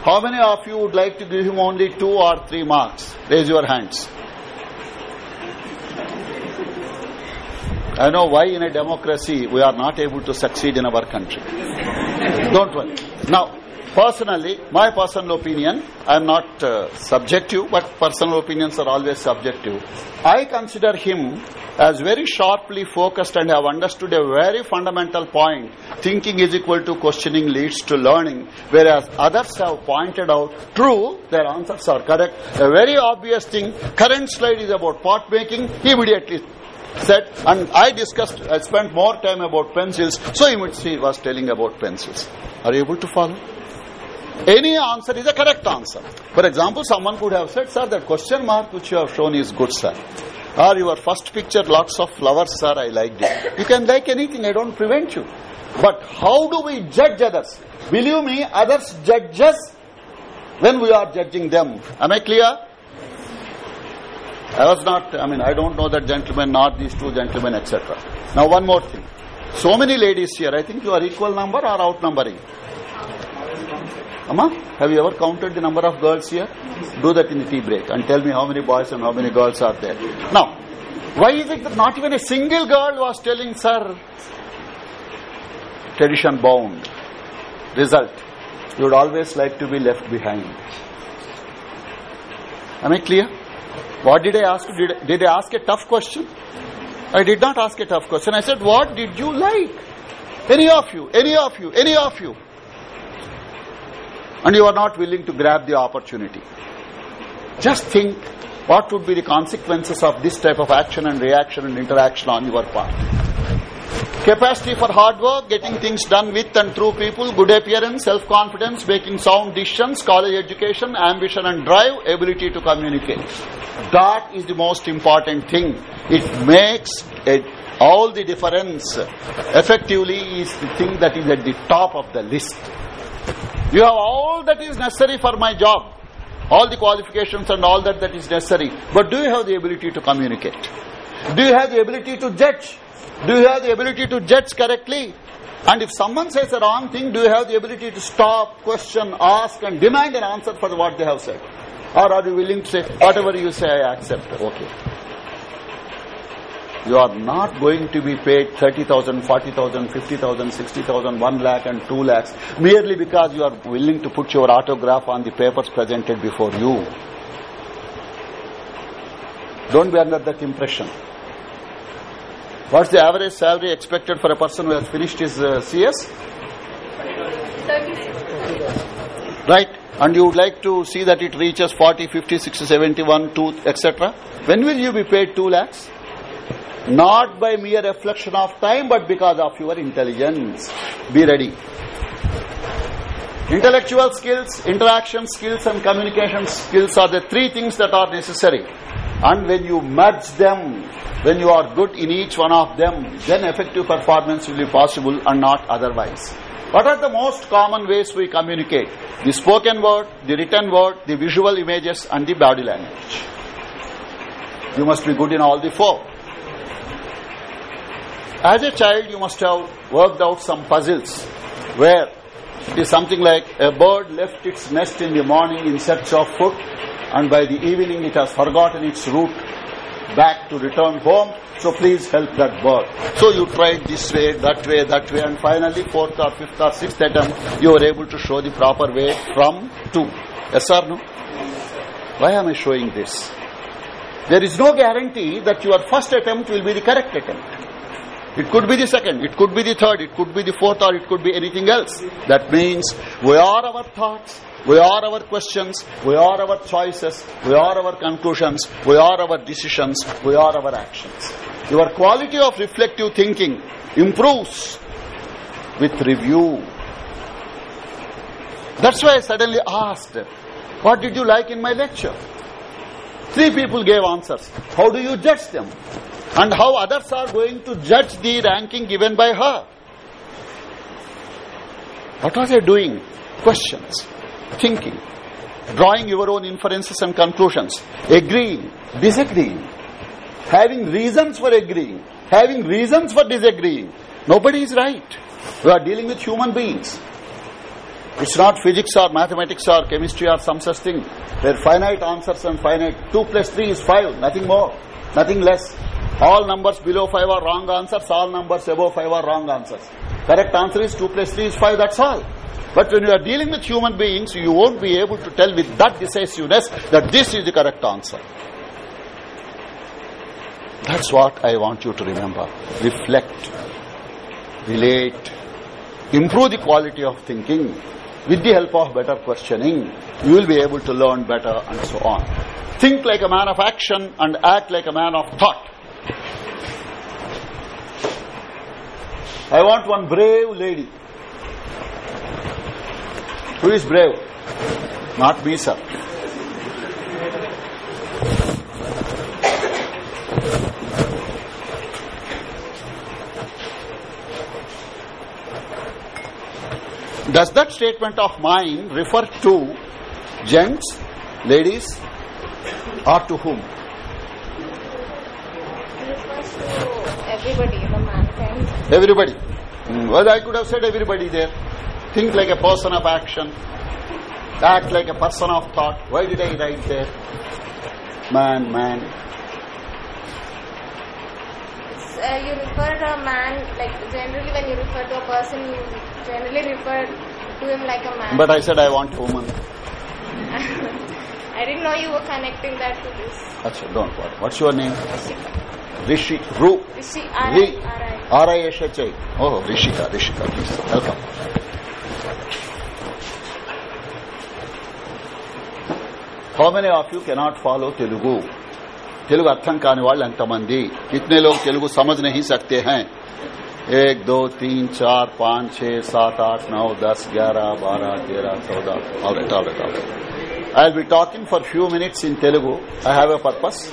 How many of you would like to give him only 2 or 3 marks? Raise your hands. I know why in a democracy we are not able to succeed in our country. Don't worry. Now, personally, my personal opinion, I am not uh, subjective, but personal opinions are always subjective. I consider him as very sharply focused and have understood a very fundamental point. Thinking is equal to questioning leads to learning, whereas others have pointed out, true, their answers are correct. A very obvious thing, current slide is about pot making, he immediately said, and I discussed, I spent more time about pencils, so he was telling about pencils. Are you able to follow? Any answer is a correct answer. For example, someone could have said, sir, that question mark which you have shown is good, sir. Or your first picture, lots of flowers, sir, I liked it. You can like anything, I don't prevent you. But how do we judge others? Believe me, others judge us when we are judging them. Am I clear? I was not, I mean, I don't know that gentleman, not these two gentlemen, etc. Now, one more thing. So many ladies here, I think you are equal number or outnumbering? Amma, have you ever counted the number of girls here? Do that in the tea break and tell me how many boys and how many girls are there. Now, why is it that not even a single girl was telling, sir, tradition bound? Result, you would always like to be left behind. Am I clear? What did I ask? Did, did I ask a tough question? I did not ask a tough question. I said, what did you like? Any of you, any of you, any of you. And you are not willing to grab the opportunity. Just think what would be the consequences of this type of action and reaction and interaction on your part. Capacity for hard work, getting things done with and through people, good appearance, self-confidence, making sound decisions, college education, ambition and drive, ability to communicate. That is the most important thing. It makes it all the difference. Effectively is the thing that is at the top of the list. You have all that is necessary for my job. All the qualifications and all that that is necessary. But do you have the ability to communicate? Do you have the ability to judge? Do you have the ability to judge correctly? And if someone says a wrong thing, do you have the ability to stop, question, ask and demand an answer for what they have said? Or are you willing to say, whatever you say, I accept? Okay. You are not going to be paid 30,000, 40,000, 50,000, 60,000, 1 lakh and 2 lakhs merely because you are willing to put your autograph on the papers presented before you. Don't be under that impression. What's the average salary expected for a person who has finished his uh, CS? Right? And you would like to see that it reaches 40, 50, 60, 71, 2, etc. When will you be paid 2 lakhs? Not by mere reflection of time, but because of your intelligence. Be ready. Intellectual skills, interaction skills and communication skills are the three things that are necessary. And when you merge them, when you are good in each one of them, then effective performance will be possible and not otherwise. What are the most common ways we communicate? The spoken word, the written word, the visual images and the body language. You must be good in all the four. As a child, you must have worked out some puzzles where it is something like a bird left its nest in the morning in search of food and by the evening it has forgotten its route back to return home. So please help that bird. So you tried this way, that way, that way, and finally fourth or fifth or sixth attempt, you were able to show the proper way from to. Yes or no? Why am I showing this? There is no guarantee that your first attempt will be the correct attempt. It could be the second, it could be the third, it could be the fourth, or it could be anything else. That means we are our thoughts, we are our questions, we are our choices, we are our conclusions, we are our decisions, we are our actions. Your quality of reflective thinking improves with review. That's why I suddenly asked, what did you like in my lecture? Three people gave answers. How do you judge them? And how others are going to judge the ranking given by her? What are they doing? Questions, thinking, drawing your own inferences and conclusions, agreeing, disagreeing, having reasons for agreeing, having reasons for disagreeing. Nobody is right. We are dealing with human beings. It's not physics or mathematics or chemistry or some such thing. There are finite answers and finite. 2 plus 3 is 5, nothing more, nothing less. All numbers below 5 are wrong answers, all numbers above 5 are wrong answers. Correct answer is 2 plus 3 is 5, that's all. But when you are dealing with human beings, you won't be able to tell with that decisiveness that this is the correct answer. That's what I want you to remember. Reflect, relate, improve the quality of thinking. With the help of better questioning, you will be able to learn better and so on. Think like a man of action and act like a man of thought. I want one brave lady. Who is brave? Not me, sir. Does that statement of mine refer to gents, ladies, or to whom? refers to everybody. Everybody. Hmm, Well, I could have said everybody there. Think like a person of action. Act like a person of thought. Why did I write there? Man, man. Uh, you refer to a man, like generally when you refer to a person, you generally refer to him like a man. But I said I want a woman. I didn't know you were connecting that to this. Achha, don't worry. What's your name? Rishi. Ru. Rishi, Ri. R-I-R-I. R-I-S-H-I. Oh, Rishika, Rishika, please. Welcome. How many of you cannot follow Telugu? Telugu అర్థం కాని వాళ్ళు ఎంతమంది कितने लोग तेलुगु समझ नहीं सकते हैं एक दो तीन चार पाँच छह सात आठ नौ दस ग्यारह बारह तेरह चौदह all I'll be talking for a few minutes in Telugu. I have a purpose.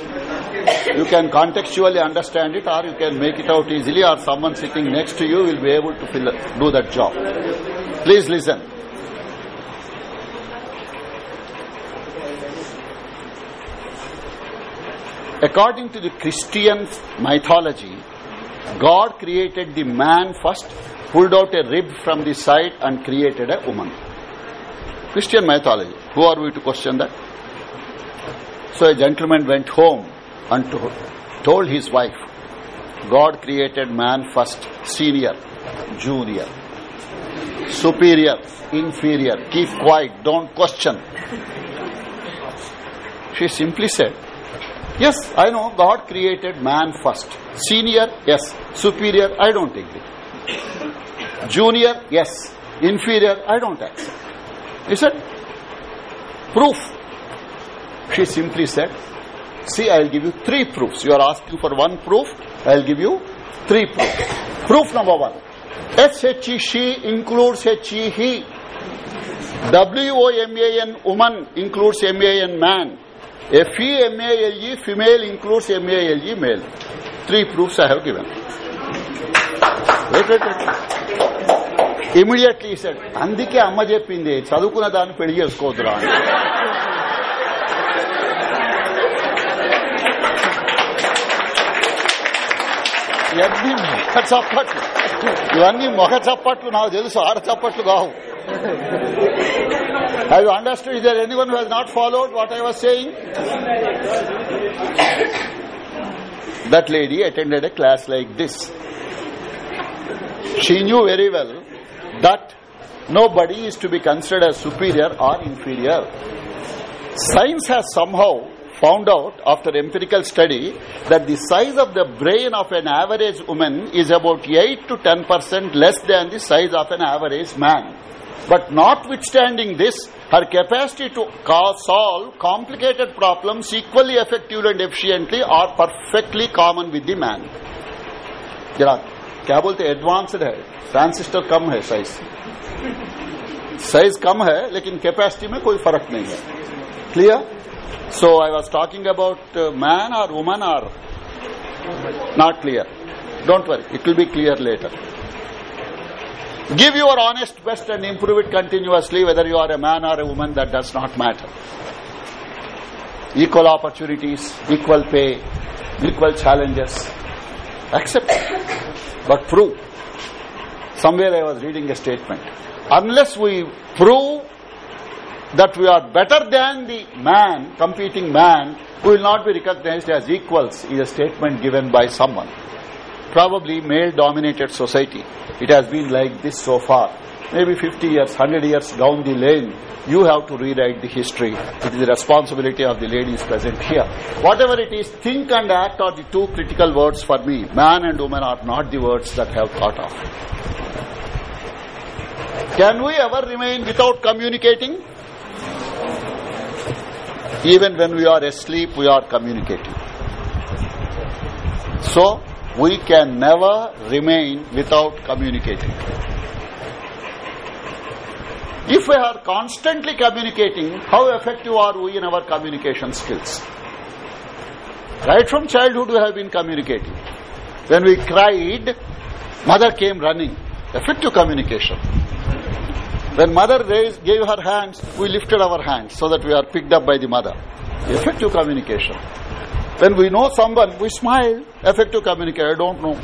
You can contextually understand it or you can make it out easily or someone sitting next to you will be able to fill, do that job. Please listen. According to the Christian mythology, God created the man first, pulled out a rib from the side and created a woman. Christian mythology. Who are we to question that? So a gentleman went home and told his wife, God created man first, senior, junior, superior, inferior. Keep quiet, don't question. She simply said, Yes, I know God created man first. Senior, yes. Superior, I don't agree. Junior, yes. Inferior, I don't accept. He said, Proof. She simply said, See, I'll give you three proofs. You are asking for one proof, I'll give you three proofs. Proof number one. S-H-E, she includes H-E, he. W-O-M-A-N, woman includes M-A-N, man. F-E-M-A-L-E, female includes M-A-L-E, male. Three proofs I have given. Wait, wait, wait. Immediately ఇసాడు అందుకే అమ్మ చెప్పింది చదువుకున్న దాన్ని పెళ్ళి చేసుకోవద్దురా. ఇవన్నీ మొగ చప్పట్లు. ఇవన్నీ మొగ చప్పట్లు నాకు తెలుసు ఆడ చప్పట్లు కావు. I understood either anyone has not follow what I was saying that lady attended a class like this she knew very well that nobody is to be considered as superior or inferior. Science has somehow found out after empirical study that the size of the brain of an average woman is about 8 to 10 percent less than the size of an average man. But notwithstanding this, her capacity to solve complicated problems equally effectively and efficiently are perfectly common with the man. जरा क्या बोलते advanced है। Transistor तो कम है size size कम है, लेकिन capacity में कोई फ़र्क नहीं है। Clear so I was talking about man or women are not clear don't worry it will be clear later give your honest best and improve it continuously whether you are a man or a women that does not matter equal opportunities, equal pay, equal challenges. Accept. But prove. Somewhere I was reading a statement. Unless we prove that we are better than the man, competing man, we will not be recognized as equals, is a statement given by someone. Probably male dominated society. It has been like this so far. Maybe 50 years, 100 years down the lane, you have to rewrite the history. It is the responsibility of the ladies present here. Whatever it is, think and act are the two critical words for me. Man and woman are not the words that have thought of. Can we ever remain without communicating? Even when we are asleep, we are communicating. So, we can never remain without communicating. If we are constantly communicating, how effective are we in our communication skills? Right from childhood we have been communicating. When we cried, mother came running. Effective communication. When mother raised, gave her hands, we lifted our hands so that we are picked up by the mother. Effective communication. When we know someone, we smile. Effective communication. I don't know.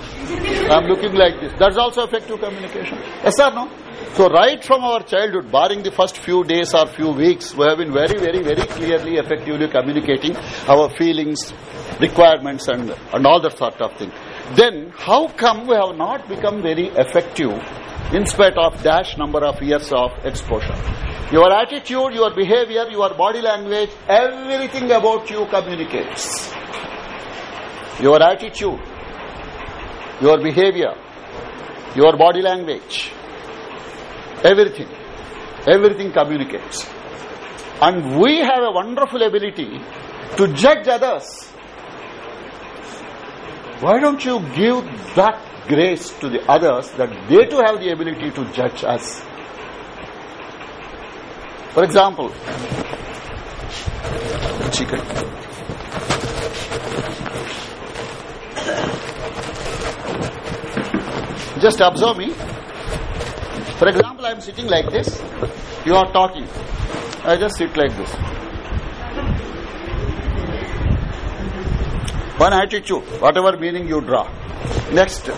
I'm looking like this. That's also effective communication. Yes or no? So right from our childhood, barring the first few days or few weeks, we have been very, very, very clearly, effectively communicating our feelings, requirements and, and all that sort of thing. Then how come we have not become very effective in spite of dash number of years of exposure? Your attitude, your behavior, your body language, everything about you communicates. Your attitude, your behavior, your body language, everything, everything communicates. And we have a wonderful ability to judge others why don't you give that grace to the others that they too have the ability to judge us? For example, chicken. Just observe me. For example, I am sitting like this. You are talking. I just sit like this. One attitude, whatever meaning you draw. Next.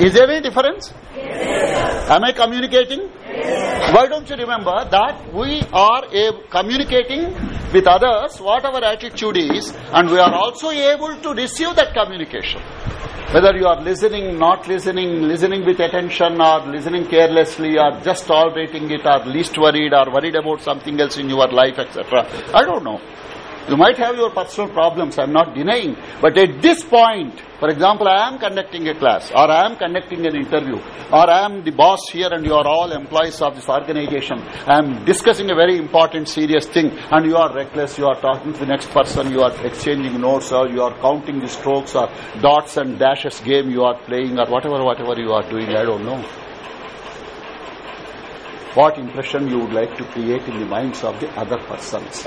Is there any difference? Yes. Am I communicating? Yes. Why don't you remember that we are communicating with others what our attitude is and we are also able to receive that communication whether you are listening, not listening, listening with attention or listening carelessly or just tolerating it or least worried or worried about something else in your life, etc. I don't know. You might have your personal problems, I'm not denying. But at this point, for example, I am conducting a class, or I am conducting an interview, or I am the boss here and you are all employees of this organization. I am discussing a very important, serious thing, and you are reckless, you are talking to the next person, you are exchanging notes, or you are counting the strokes, or dots and dashes game you are playing, or whatever, whatever you are doing, I don't know what impression you would like to create in the minds of the other persons.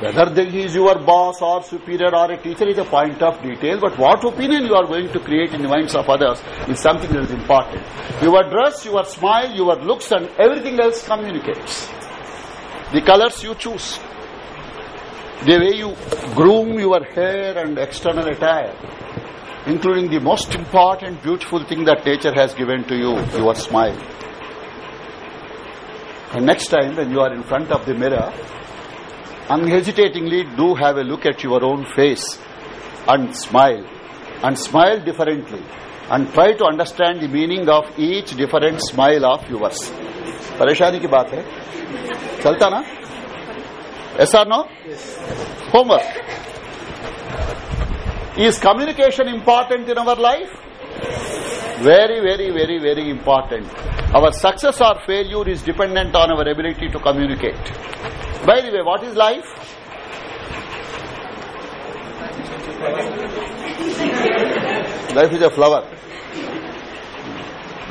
Whether he is your boss or superior or a teacher is a point of detail, but what opinion you are going to create in the minds of others is something that is important. Your dress, your smile, your looks and everything else communicates. The colors you choose, the way you groom your hair and external attire, including the most important beautiful thing that nature has given to you, your smile. And next time when you are in front of the mirror, unhesitatingly do have a look at your own face and smile. And smile differently. And try to understand the meaning of each different smile of yours. परेशानी की बात है चलता ना ऐसा no homework is communication important in our life very very very very important our success or failure is dependent on our ability to communicate. By the way, what is life? life is a flower.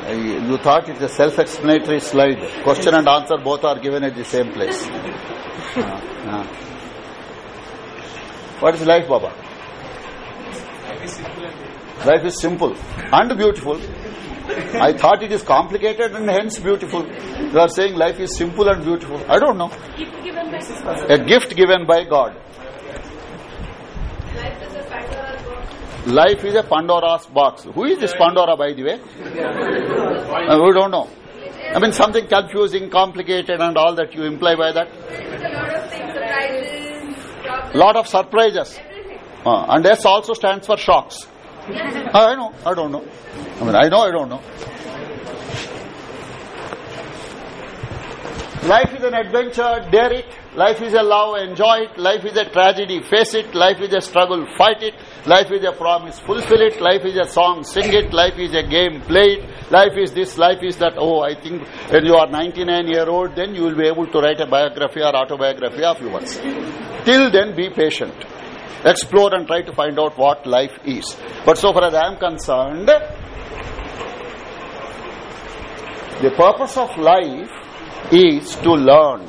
You thought it's a self-explanatory slide. Question and answer both are given at the same place. Uh, uh. What is life, Baba? Life is simple and beautiful. I thought it is complicated and hence beautiful. You are saying life is simple and beautiful. I don't know. A gift given by God. Life is a Pandora's box. Who is this Pandora, by the way? Uh, we don't know. I mean, something confusing, complicated, and all that you imply by that. Lot of surprises. Uh, and S also stands for shocks. I know. I don't know. I mean, I know. I don't know. Life is an adventure. Dare it. Life is a love. Enjoy it. Life is a tragedy. Face it. Life is a struggle. Fight it. Life is a promise. Fulfill it. Life is a song. Sing it. Life is a game. Play it. Life is this. Life is that. Oh, I think when you are 99 year old, then you will be able to write a biography or autobiography of yours. Till then, be patient. Explore and try to find out what life is. But so far as I am concerned, the purpose of life is to learn.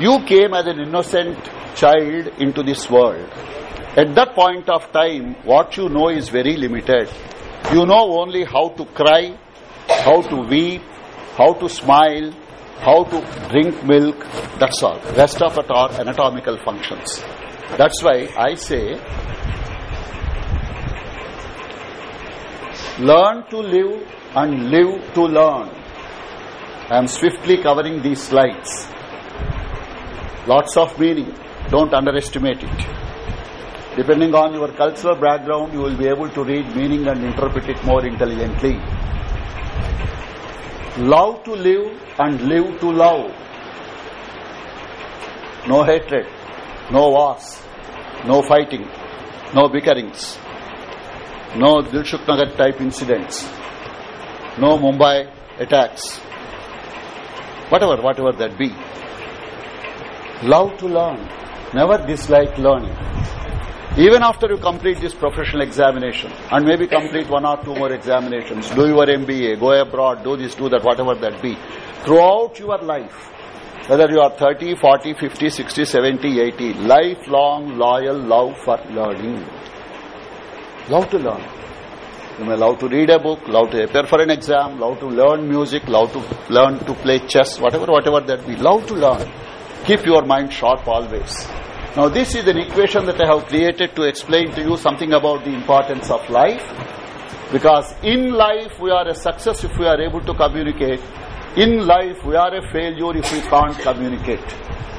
You came as an innocent child into this world. At that point of time, what you know is very limited. You know only how to cry, how to weep, how to smile, how to drink milk, that's all. Rest of it are anatomical functions. That's why I say, learn to live and live to learn. I am swiftly covering these slides. Lots of meaning. Don't underestimate it. Depending on your cultural background, you will be able to read meaning and interpret it more intelligently. Love to live and live to love. No hatred, no wars, no fighting, no bickerings, no Dilsukh Nagar type incidents, no Mumbai attacks, whatever, whatever that be. Love to learn, never dislike learning. Even after you complete this professional examination and maybe complete one or two more examinations, do your MBA, go abroad, do this, do that, whatever that be, throughout your life, whether you are 30, 40, 50, 60, 70, 80, lifelong loyal love for learning. Love to learn. You may love to read a book, love to prepare for an exam, love to learn music, love to learn to play chess, whatever, whatever that be. Love to learn. Keep your mind sharp always. Now this is an equation that I have created to explain to you something about the importance of life. Because in life we are a success if we are able to communicate. In life we are a failure if we can't communicate.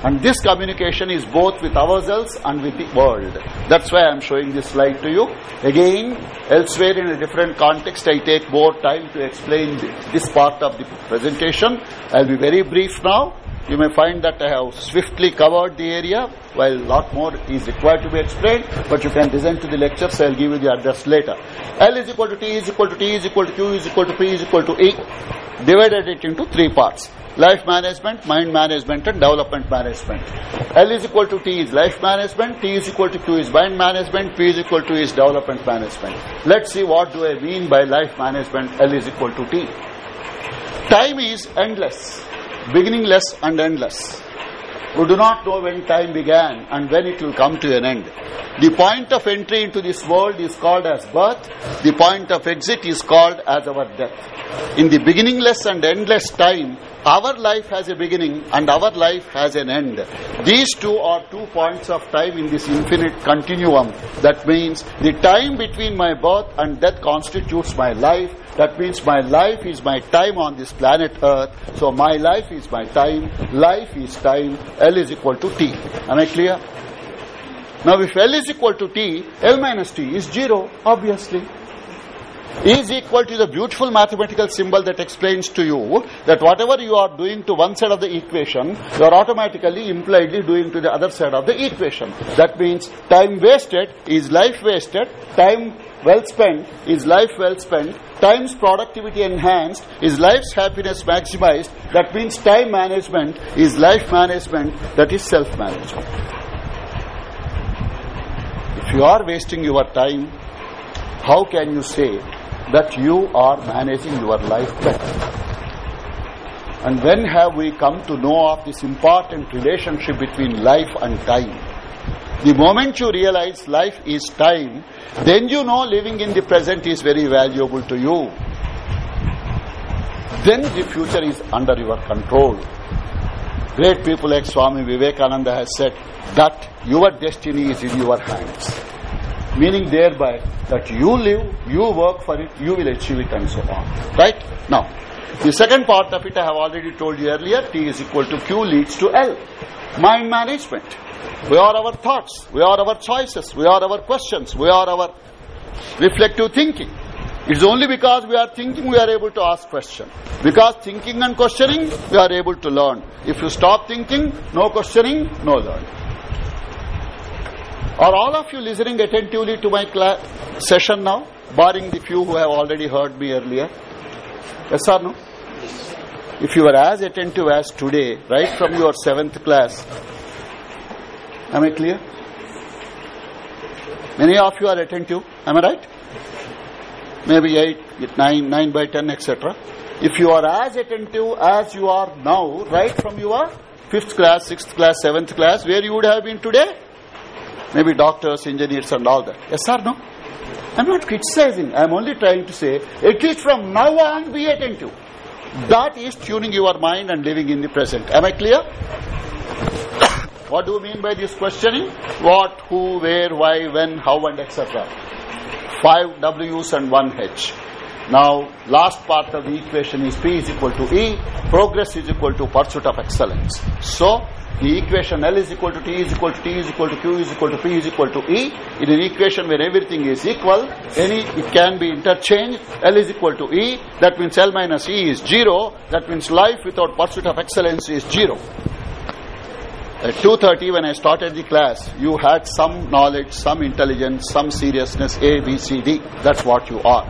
And this communication is both with ourselves and with the world. That's why I am showing this slide to you. Again, elsewhere in a different context, I take more time to explain this part of the presentation. I'll be very brief now. You may find that I have swiftly covered the area, while a lot more is required to be explained, but you can listen to the lectures, I'll give you the address later. L is equal to T is equal to T is equal to Q is equal to P is equal to E. Divided it into three parts. Life management, mind management and development management. L is equal to T is life management, T is equal to Q is mind management, P is equal to E is development management. Let's see what do I mean by life management, L is equal to T. Time is endless beginningless and endless. We do not know when time began and when it will come to an end. The point of entry into this world is called as birth. The point of exit is called as our death. In the beginningless and endless time, our life has a beginning and our life has an end. These two are two points of time in this infinite continuum. That means the time between my birth and death constitutes my life. That means my life is my time on this planet Earth. So my life is my time. Life is time. L is equal to T. Am I clear? Now if L is equal to T, L minus T is zero, obviously is equal to the beautiful mathematical symbol that explains to you that whatever you are doing to one side of the equation, you are automatically impliedly doing to the other side of the equation. That means time wasted is life wasted, time well spent is life well spent, time's productivity enhanced is life's happiness maximized. That means time management is life management, that is self management. If you are wasting your time, how can you say that you are managing your life better. And when have we come to know of this important relationship between life and time? The moment you realize life is time, then you know living in the present is very valuable to you. Then the future is under your control. Great people like Swami Vivekananda has said that your destiny is in your hands meaning thereby that you live, you work for it, you will achieve it and so on. Right? Now, the second part of it I have already told you earlier, T is equal to Q leads to L. Mind management. We are our thoughts, we are our choices, we are our questions, we are our reflective thinking. It's only because we are thinking we are able to ask questions. Because thinking and questioning, we are able to learn. If you stop thinking, no questioning, no learning. Are all of you listening attentively to my class session now, barring the few who have already heard me earlier? Yes or no? If you are as attentive as today, right from your seventh class, am I clear? Many of you are attentive. Am I right? Maybe 8, 9, 9 by 10, etc. If you are as attentive as you are now, right from your 5th class, 6th class, 7th class, where you would have been today? Maybe doctors, engineers and all that. Yes or no? I'm not criticizing. I'm only trying to say, at least from now on, be attentive. Mm. That is tuning your mind and living in the present. Am I clear? what do you mean by this questioning? What, who, where, why, when, how and etc. Five W's and one H. Now, last part of the equation is P is equal to E, progress is equal to pursuit of excellence. So, the equation L is equal to T is equal to T is equal to Q is equal to P is equal to E. In an equation where everything is equal, any it can be interchanged. L is equal to E. That means L minus E is zero. That means life without pursuit of excellence is zero. At 2.30 when I started the class, you had some knowledge, some intelligence, some seriousness, A, B, C, D. That's what you are.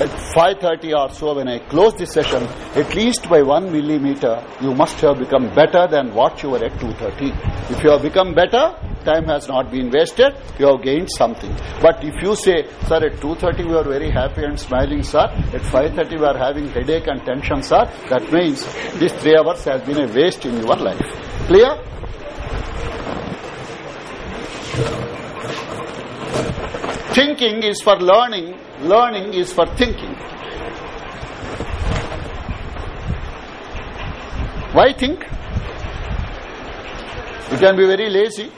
At 5.30 or so when I close the session, at least by one millimeter, you must have become better than what you were at 2.30. If you have become better, time has not been wasted, you have gained something. But if you say, sir, at 2.30 we are very happy and smiling, sir, at 5.30 we are having headache and tension, sir, that means this three hours has been a waste in your life. Clear? Thinking is for learning, learning is for thinking. Why think? You can be very lazy.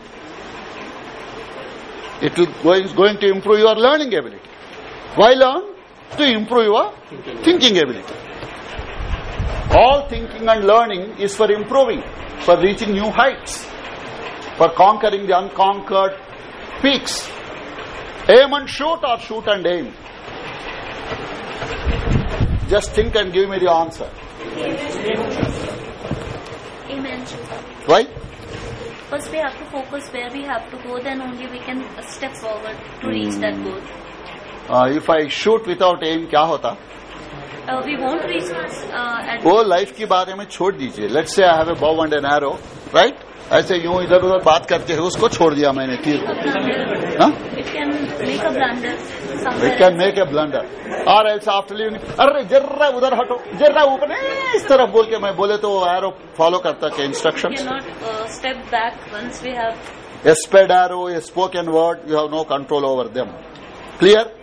It is going, going to improve your learning ability. Why learn? To improve your thinking ability. All thinking and learning is for improving, for reaching new heights, for conquering the unconquered peaks. Aim and shoot or shoot and aim. Just think and give me the answer. Amen. Why? First, we have to focus where we have to go, then only we can step forward to reach that goal. Uh, if I shoot without aim, क्या होता Uh, we won't reach uh, at वो life के बारे में छोड़ दीजिए late से I have a bow and an arrow right ऐसे यूँ इधर उधर बात करके उसको छोड़ दिया मैंने तीर को it can make a blunder और ऐसे आफ्टर लिविंग अरे जर्रा उधर हटो जर्रा ऊपर इस तरफ़ बोल के मैं बोले तो एरो फॉलो करता के instruction step back once we have espied arrow spoken word you have no control over them clear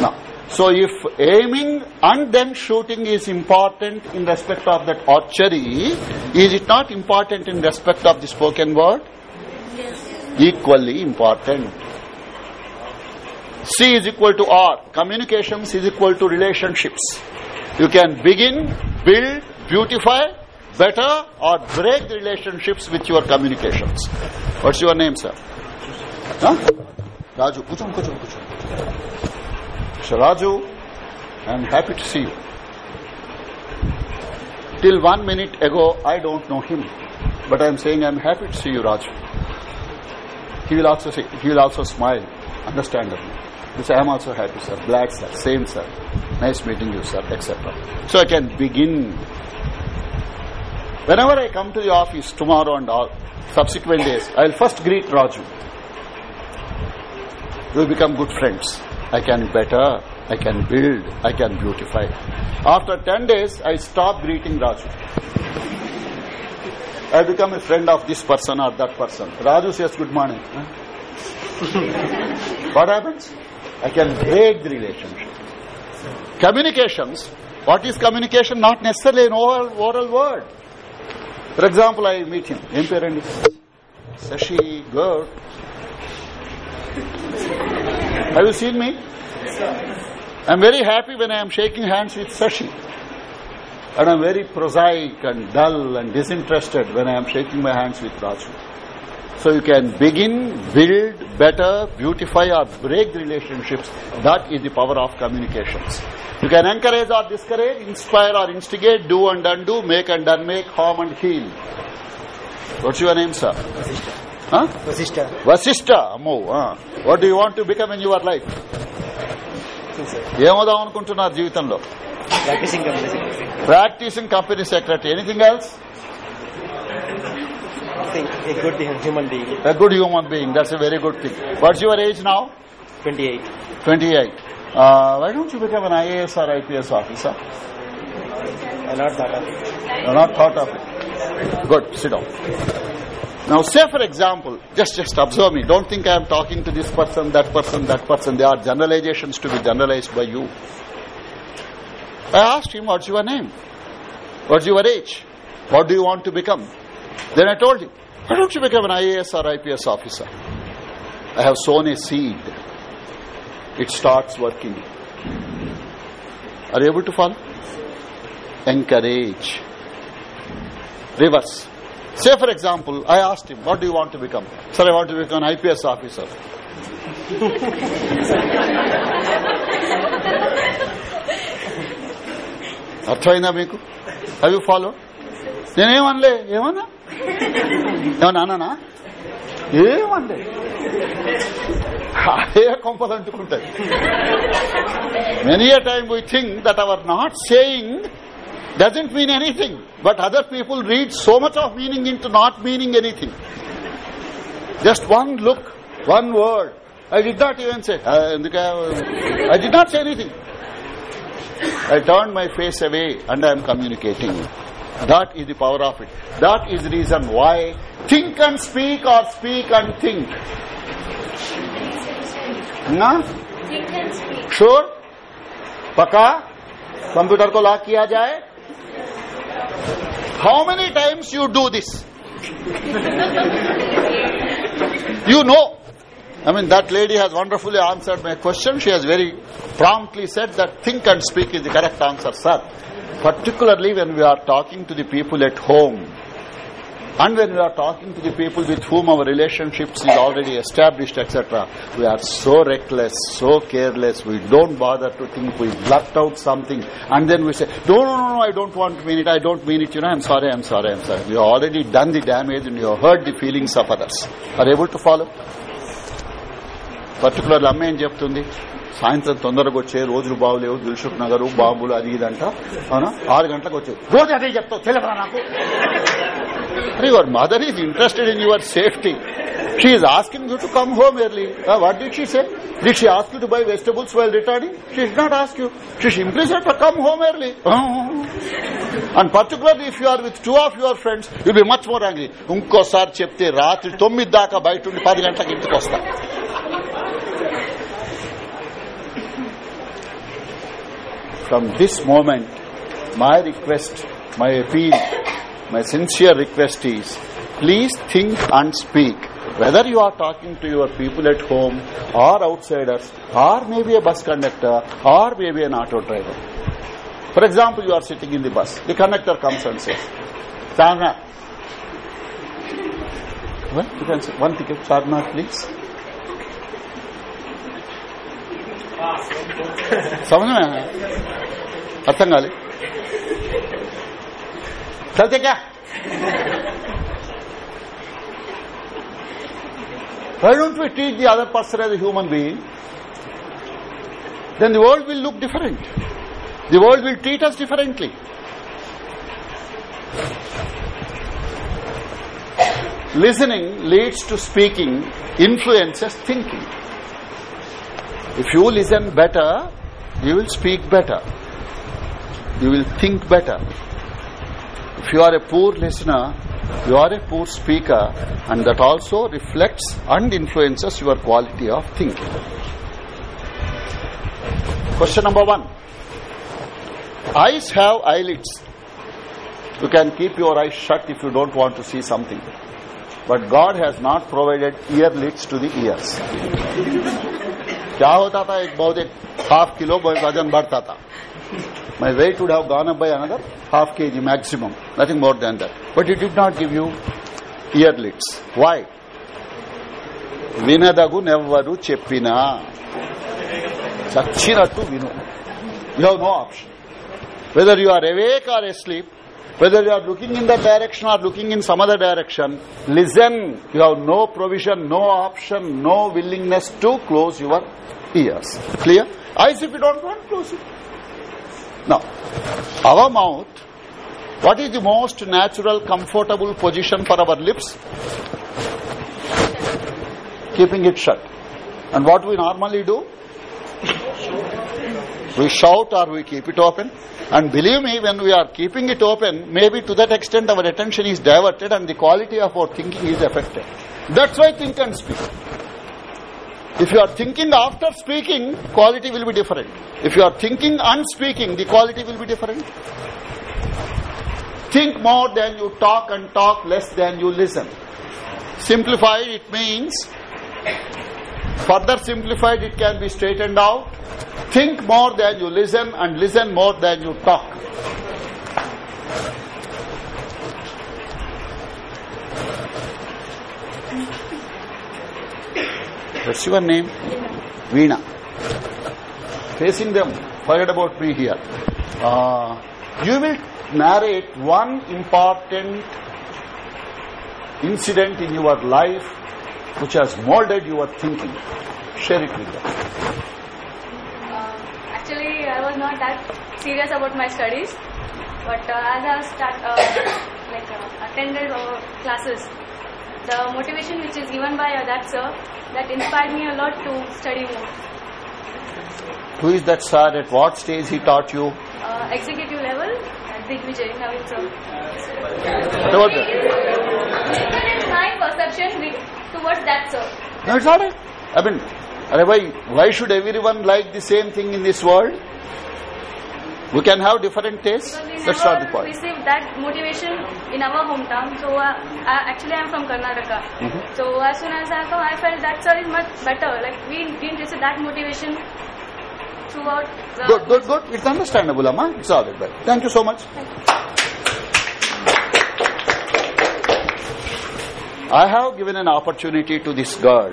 ना so if aiming and then shooting is important in respect of that archery, is it not important in respect of the spoken word? Yes. Equally important. C is equal to R. Communications is equal to relationships. You can begin, build, beautify, better or break the relationships with your communications. What's your name, sir? Huh? Raju. Kuchum, kuchum, kuchum. So Raju, I'm happy to see you. Till one minute ago, I don't know him. But I'm saying I'm happy to see you, Raju. He will also say, he will also smile, understandably. He say, I'm also happy, sir. Black, sir. Same, sir. Nice meeting you, sir, etc. So I can begin. Whenever I come to the office tomorrow and all subsequent days, I'll first greet Raju. We will become good friends. I can better, I can build, I can beautify. After 10 days, I stop greeting Raju. I become a friend of this person or that person. Raju says good morning. What happens? I can break the relationship. Communications. What is communication? Not necessarily an oral, oral word. For example, I meet him. Em parent Sashi Gaur. Have you seen me? I'm very happy when I am shaking hands with Sashi. And I'm very prosaic and dull and disinterested when I am shaking my hands with Raju. So you can begin, build, better, beautify or break the relationships. That is the power of communications. You can encourage or discourage, inspire or instigate, do and undo, make and unmake, harm and heal. What's your name, sir? Huh? Vasishtha. Vasishtha. Ammo. Uh. What do you want to become in your life? ఏమవుదాం అనుకుంటున్నారు జీవితంలో Practicing company. Practising company secretary anything else thing, a good human being. A good human being. That's a very good thing. What's your age now? 28. 28. Uh, why don't you become an IAS or IPS officer? I not thought of it. You're not thought of it. Good. Sit down. Now, say for example, just just observe me. Don't think I am talking to this person, that person, that person. They are generalizations to be generalized by you. I asked him, "What's your name? What's your age? What do you want to become?" Then I told him, "Why don't you become an IAS or IPS officer?" I have sown a seed. It starts working. Are you able to follow? Encourage. Reverse. Say, for example, I asked him, What do you want to become? Sir, I want to become an IPS officer. అర్థమైందా మీకు అవి follow నేనేమనలే ఏమన్నా ఏమన్నా అన్నానా ఏమనలే అదే కొంపలు అంటుకుంటాయి many a time we think that our not saying doesn't mean anything. But other people read so much of meaning into not meaning anything. Just one look one word. I did not even say i did not say anything. I turned my face away and i am communicating. That is the power of it. That is the reason why think and speak or speak and think. No. Sure. Paka. Computer ko lock किया जाए how many times you do this? you know. I mean, that lady has wonderfully answered my question. She has very promptly said that think and speak is the correct answer, sir. Particularly when we are talking to the people at home and when we are talking to the people with whom our relationships is already established etc we are so reckless so careless we don't bother to think we blurt out something and then we say no no no no i don't want to mean it i don't mean it you know i'm sorry i'm sorry i'm sorry you have already done the damage and you have hurt the feelings of others are able to follow particular అమ్మ ఏం చెప్తుంది సాయంత్రం తొందరగా వచ్చే రోజులు బాగులేవు దిల్సుఖ్ నగరు బాంబులు అది ఇదంట అవునా ఆరు గంటలకు వచ్చే రోజు అదే చెప్తావు తెలియదా నాకు అరే your mother is interested in your safety she is asking you to come home early what did she say did she ask you to buy vegetables while returning she is not ask you she simply set to come home early and particularly if you are with two of your friends you be much more యాంగ్లీ ఇంకోసారి చెప్తే రాత్రి తొమ్మిది దాకా బయట ఉండి పది గంటలకు ఇంటికి వస్తా from this moment, my request, my appeal, my sincere request is, please think and speak. Whether you are talking to your people at home or outsiders or maybe a bus conductor or maybe an auto driver. For example, you are sitting in the bus. The conductor comes and says, Sarnath. Well, you can say, one ticket, Sarnath, please. समझ में आया? अर्थం కాలే चलते क्या why don't we treat the other person as a human being then the world will look different the world will treat us differently listening leads to speaking influences thinking if you listen better you will speak better you will think better if you are a poor listener you are a poor speaker and that also reflects and influences your quality of thinking question number 1 eyes have eyelids you can keep your eyes shut if you don't want to see something but god has not provided ear lids to the ears क्या होता था एक बहुत एक half kilo वजन बढ़ता था my weight would have gone up by another half kg maximum nothing more than that but it did not give you ear lids why వినదగు నెవ్వరు చెప్పినా చచ్చినట్టు విను you have no option whether you are awake or asleep whether you are looking in that direction or looking in some other direction listen you have no provision no option no willingness to close your ears clear eyes if you don't want close it now our mouth What is the most natural, comfortable position for our lips? Keeping it shut. And what we normally do? We shout or we keep it open. And believe me, when we are keeping it open, maybe to that extent our attention is diverted and the quality of our thinking is affected. That's why think and speak. If you are thinking after speaking, quality will be different. If you are thinking and speaking, the quality will be different. Think more than you talk and talk less than you listen. Simplified, it means, further simplified, it can be straightened out. Think more than you listen and listen more than you talk. What's your name? Veena. Facing them, forget about me here. Uh, you will narrate one important incident in your life which has molded your thinking. Share it with them. Uh, actually, I was not that serious about my studies, but uh, as I start uh, like uh, attended uh, classes, the motivation which is given by that sir that inspired me a lot to study more. Who is that sir? At what stage he taught you? Uh, executive level, Digvijay Navin sir. About that. Different is my perception with, towards that sir. No, it's. I mean, why, why should everyone like the same thing in this world? We can have different tastes. We That's not the point. received that motivation in our hometown. So uh, I, actually, I'm from Karnataka. Mhm. So as soon as I come, I felt that sir is much better. Like we didn't receive that motivation throughout. The Good, good, good. It's understandable, Amma. It's all right. Thank you so much. I have given an opportunity to this girl.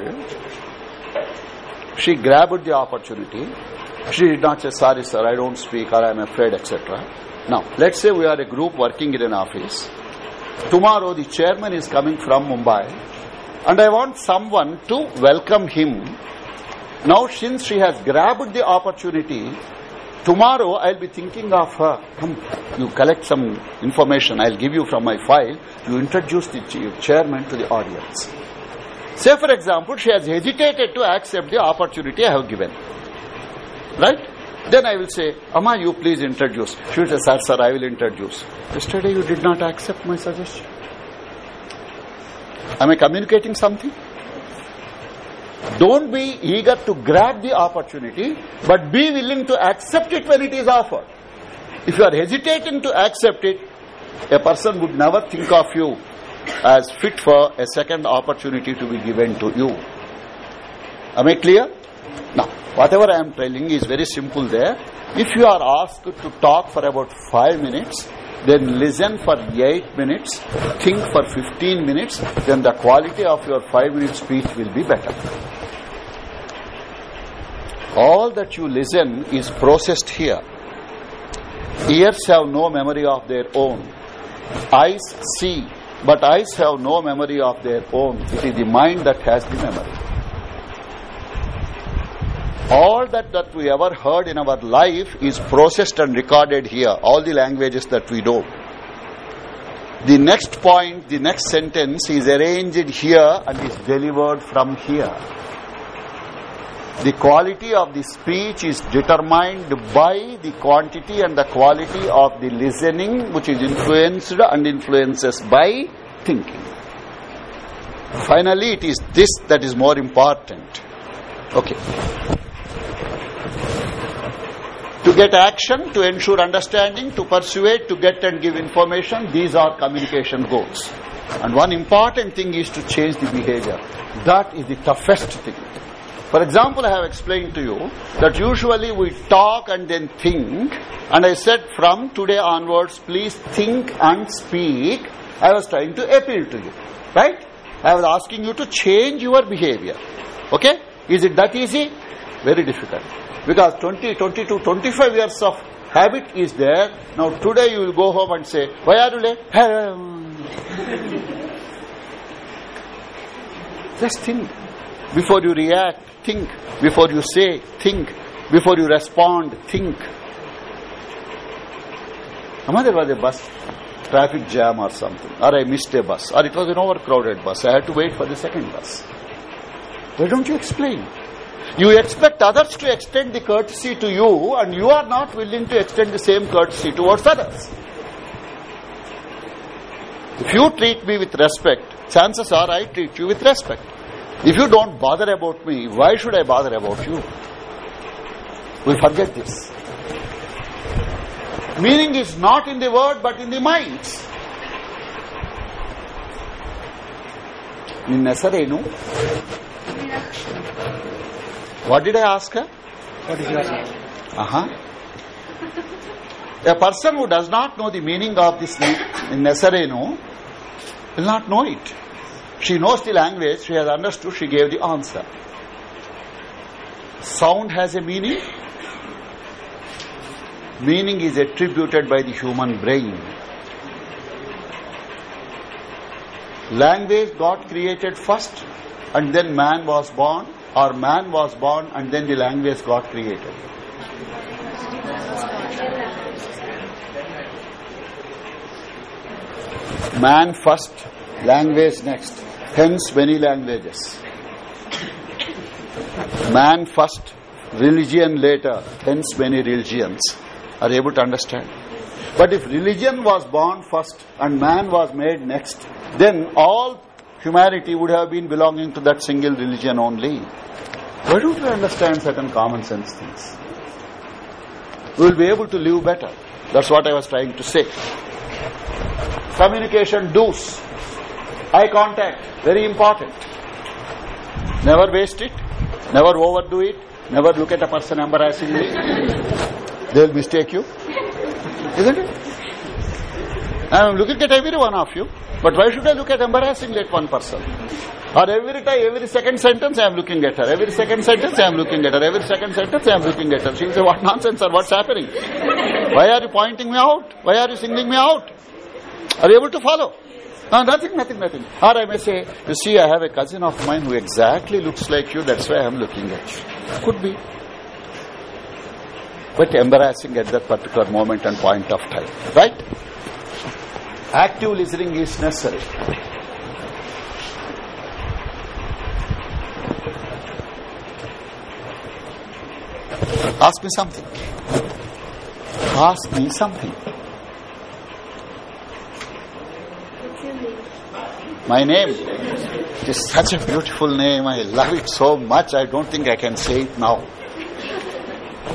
She grabbed the opportunity. She did not say, sorry sir, I don't speak or I am afraid, etc. Now, let's say we are a group working in an office. Tomorrow the chairman is coming from Mumbai and I want someone to welcome him. Now, since she has grabbed the opportunity, tomorrow I'll be thinking of her. Come, you collect some information. I'll give you from my file. You introduce the chairman to the audience. Say, for example, she has hesitated to accept the opportunity I have given. Right? Then I will say, Amma, you please introduce. She will say, Sir, sir, I will introduce. Yesterday you did not accept my suggestion. Am I communicating something? Don't be eager to grab the opportunity, but be willing to accept it when it is offered. If you are hesitating to accept it, a person would never think of you as fit for a second opportunity to be given to you. Am I clear? Now, whatever I am telling is very simple there. If you are asked to talk for about 5 minutes, then listen for 8 minutes, think for 15 minutes, then the quality of your 5 minute speech will be better. All that you listen is processed here. Ears have no memory of their own. Eyes see, but eyes have no memory of their own. It is the mind that has the memory. All that, that we ever heard in our life is processed and recorded here, all the languages that we know. The next point, the next sentence is arranged here and is delivered from here. The quality of the speech is determined by the quantity and the quality of the listening, which is influenced and influences by thinking. Finally, it is this that is more important. Okay. To get action, to ensure understanding, to persuade, to get and give information, these are communication goals. And one important thing is to change the behavior. That is the toughest thing. For example, I have explained to you that usually we talk and then think, and I said from today onwards, please think and speak. I was trying to appeal to you, right? I was asking you to change your behavior. Okay? Is it that easy? Very difficult. Because 20, 22, 25 years of habit is there. Now today you will go home and say, why are you late? Just think. Before you react, think. Before you say, think. Before you respond, think. Amma, there was a bus. traffic jam or something, or I missed a bus, or it was an overcrowded bus. I had to wait for the second bus. Why don't you explain? You expect others to extend the courtesy to you, and you are not willing to extend the same courtesy towards others. If you treat me with respect, chances are I treat you with respect. If you don't bother about me, why should I bother about you? We forget this. Meaning is not in the word but in the minds. ನಿನ್ನ ಹೆಸರೇನು what did I ask her? What is your name? Uh-huh. A person who does not know the meaning of this name, Nesareno, will not know it. She knows the language, she has understood, she gave the answer. Sound has a meaning. Meaning is attributed by the human brain. Language got created first and then man was born or man was born and then the language got created. Man first, language next. Hence many languages. Man first, religion later. Hence many religions. Are able to understand? But if religion was born first and man was made next, then all humanity would have been belonging to that single religion only. Why don't we understand certain common sense things? We will be able to live better. That's what I was trying to say. Communication do's. Eye contact, very important. Never waste it, never overdo it, never look at a person embarrassingly. they will mistake you. Isn't it? I am looking at every one of you. But why should I look at embarrassingly at one person? Or every time, every second sentence I am looking at her. Every second sentence I am looking at her. Every second sentence I am looking at her. She will say, what nonsense or what's happening? Why are you pointing me out? Why are you singling me out? Are you able to follow? No, nothing, nothing, nothing. Or I may say, you see, I have a cousin of mine who exactly looks like you, that's why I am looking at you. Could be. But embarrassing at that particular moment and point of time. Right? Active listening is necessary. Ask me something. Ask me something. My name it is such a beautiful name. I love it so much. I don't think I can say it now.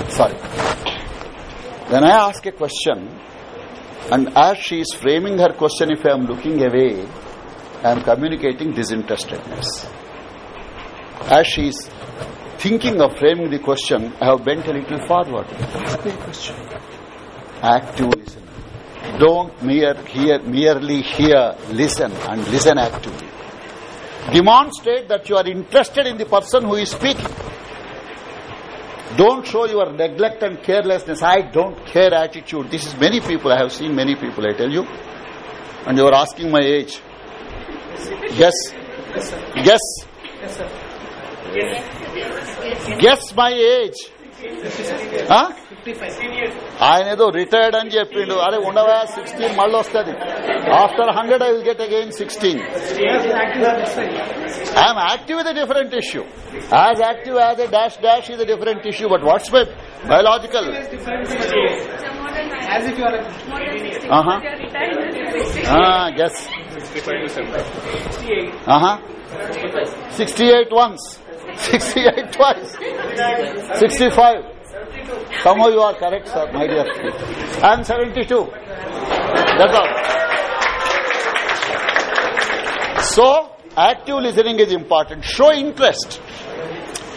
Sorry. When I ask a question, and as she is framing her question, if I am looking away, I am communicating disinterestedness. As she is thinking of framing the question, I have bent a little forward. The question. Active listening. Don't mere, hear, merely hear, listen and listen actively. Demonstrate that you are interested in the person who is speaking. Don't show your neglect and carelessness. I don't care attitude. This is many people. I have seen many people, I tell you. And you are asking my age. Yes. Yes. Yes. Yes. Guess my age. ఆయన ఏదో retired అని చెప్పిండు. అరే ఉండవా? Sixteen మళ్ళీ వస్తుంది. After hundred I will get again sixteen I'm active is a different issue as active as a dash dash is a different issue but what's my biological guess sixty eight once sixty eight twice sixty five somehow you are correct sir. My dear i am 72 that's all. So active listening is important. Show interest.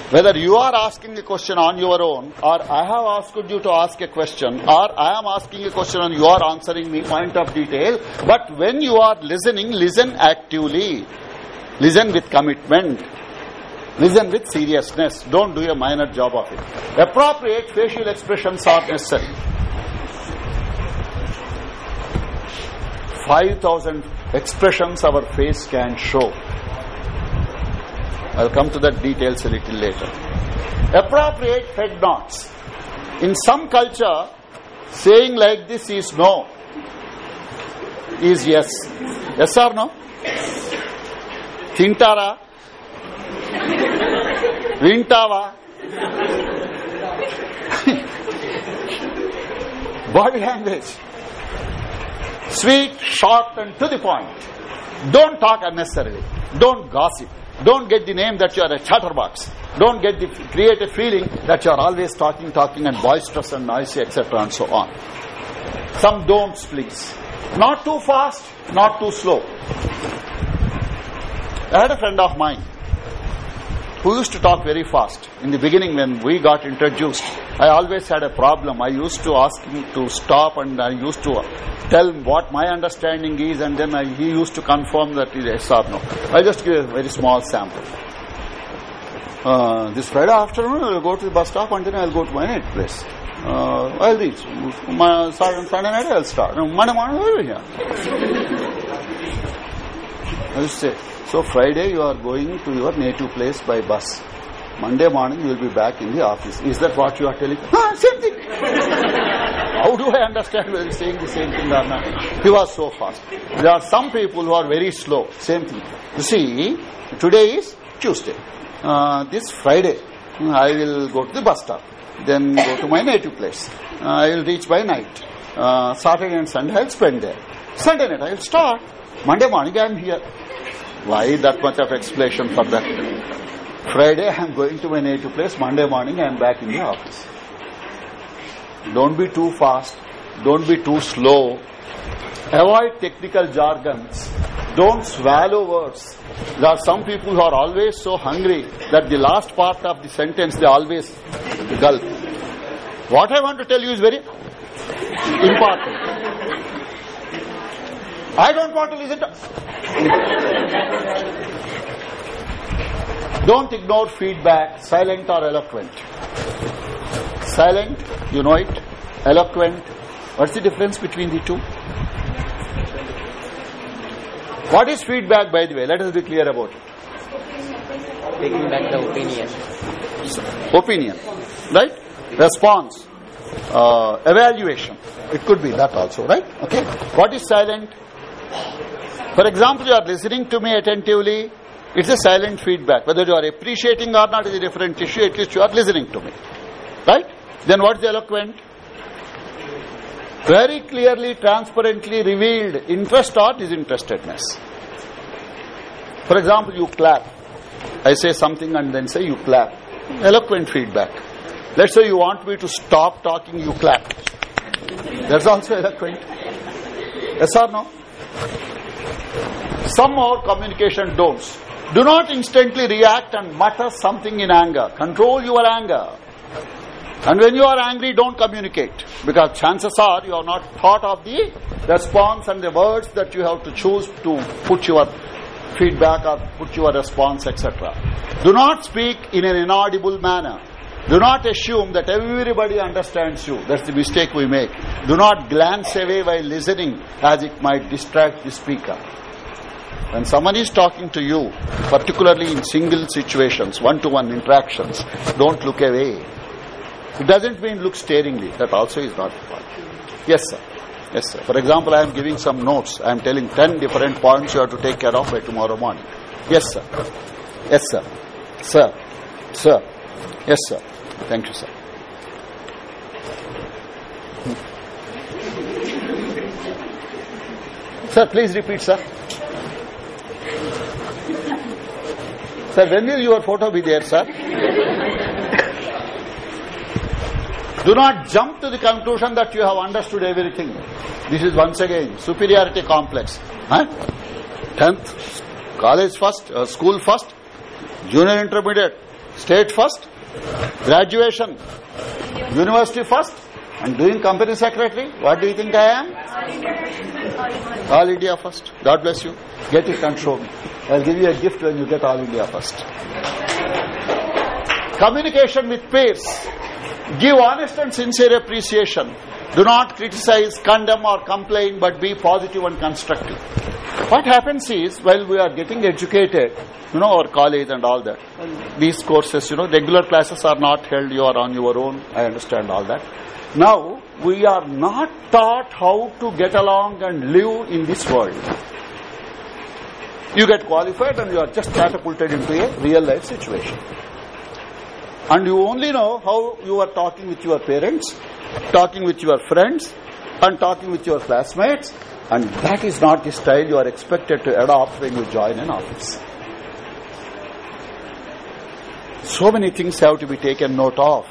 Whether you are asking a question on your own or I have asked you to ask a question or I am asking a question and you are answering me point of detail but when you are listening listen actively. Listen with commitment Listen with seriousness. Don't do a minor job of it. Appropriate facial expressions are necessary. 5000 expressions our face can show. I'll come to that details a little later. Appropriate head nods. In some culture, saying like this is no, is yes. Yes or no? Tintara వింటావా body language sweet short and to the point don't talk unnecessarily don't gossip don't get the name that you are a chatterbox don't get the create a feeling that you are always talking talking and boisterous and noisy etc and so on some don'ts please not too fast not too slow i had a friend of mine who used to talk very fast. In the beginning, when we got introduced, I always had a problem. I used to ask him to stop and I used to tell him what my understanding is and then I, he used to confirm that it is yes or no. I'll just give a very small sample. Uh, this Friday afternoon, I'll go to the bus stop and then I'll go to my night place. Uh, I'll reach. My, Friday night, I'll start. Monday morning, I'll be here. I'll say, so Friday you are going to your native place by bus. Monday morning you will be back in the office. Is that what you are telling? Ah, same thing. How do I understand whether saying the same thing or not? He was so fast. There are some people who are very slow. Same thing. You see, today is Tuesday. Uh, this Friday, I will go to the bus stop. Then go to my native place. Uh, I will reach by night. Uh, Saturday and Sunday I will spend there. Sunday night I will start. Monday morning I am here. Why that much of explanation for that? Friday I am going to my native place. Monday morning I am back in the office. Don't be too fast. Don't be too slow. Avoid technical jargons. Don't swallow words. There are some people who are always so hungry that the last part of the sentence they always gulp. What I want to tell you is very important. I don't want to listen to. Don't ignore feedback, silent or eloquent. Silent, you know it. Eloquent. What's the difference between the two? What is feedback, by the way? Let us be clear about it. Taking back the opinion. Opinion. Right? Response. Uh, evaluation. It could be that also, right? Okay. What is silent? For example, you are listening to me attentively. It's a silent feedback. Whether you are appreciating or not is a different issue. At least you are listening to me. Right? Then what's eloquent? Very clearly, transparently revealed interest or disinterestedness. For example, you clap. I say something and then say you clap. Eloquent feedback. Let's say you want me to stop talking, you clap. That's also eloquent. Yes or no? Some more communication don'ts. Do not instantly react and mutter something in anger. Control your anger. And when you are angry, don't communicate. Because chances are you have not thought of the response and the words that you have to choose to put your feedback or put your response, etc. Do not speak in an inaudible manner. Do not assume that everybody understands you. That's the mistake we make. Do not glance away while listening as it might distract the speaker. When someone is talking to you, particularly in single situations, one-to-one interactions, don't look away. It doesn't mean look staringly. That also is not fun. Yes, sir. Yes, sir. For example, I am giving some notes. I am telling 10 different points you have to take care of by tomorrow morning. Yes, sir. Yes, sir. Sir. Sir. Yes, sir. Thank you, sir. Sir, please repeat, sir. Sir, when will your photo be there, sir? Do not jump to the conclusion that you have understood everything. This is once again superiority complex. 10th, college first, uh, school first, junior intermediate, state first, graduation, university first, and doing company secretary. What do you think I am? All India first. God bless you. Get it and show me. I'll give you a gift when you get All India first. Communication with peers. Give honest and sincere appreciation. Do not criticize, condemn or complain, but be positive and constructive. What happens is, while we are getting educated, you know, our college and all that, these courses, you know, regular classes are not held, you are on your own, I understand all that. Now, we are not taught how to get along and live in this world. You get qualified and you are just catapulted into a real life situation. And you only know how you are talking with your parents, talking with your friends, and talking with your classmates, and that is not the style you are expected to adopt when you join an office. So many things have to be taken note of,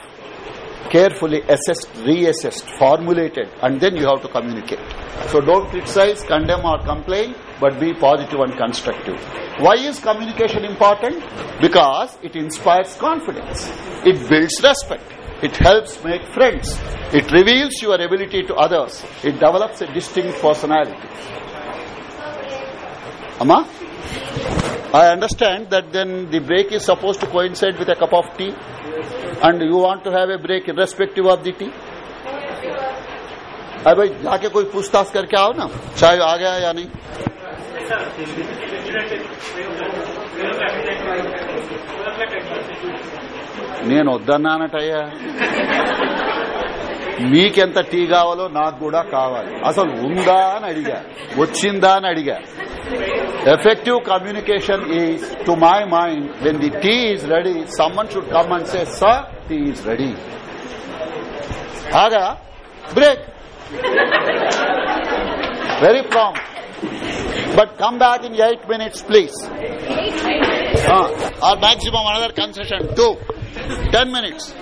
carefully assessed, reassessed, formulated, and then you have to communicate. So don't criticize, condemn, or complain, but be positive and constructive. Why is communication important? Because it inspires confidence, it builds respect, it helps make friends, it reveals your ability to others, it develops a distinct personality. Amma? I understand that then the break is supposed to coincide with a cup of tea and you want to have a break irrespective of the tea. अरे भाई जाके कोई पूछताछ करके आओ ना चाय आ गया या नहीं నేను వద్దన్నానటయ్యా. మీకెంత టీ కావాలో నాకు కూడా కావాలి. అసలు ఉందా అని అడిగా. వచ్చిందా అని అడిగా. Effective communication is to my mind when the tea is ready someone should come and say sir tea is ready Agha break very but come back in 8 minutes please. Uh, or maximum another concession. 2 10 minutes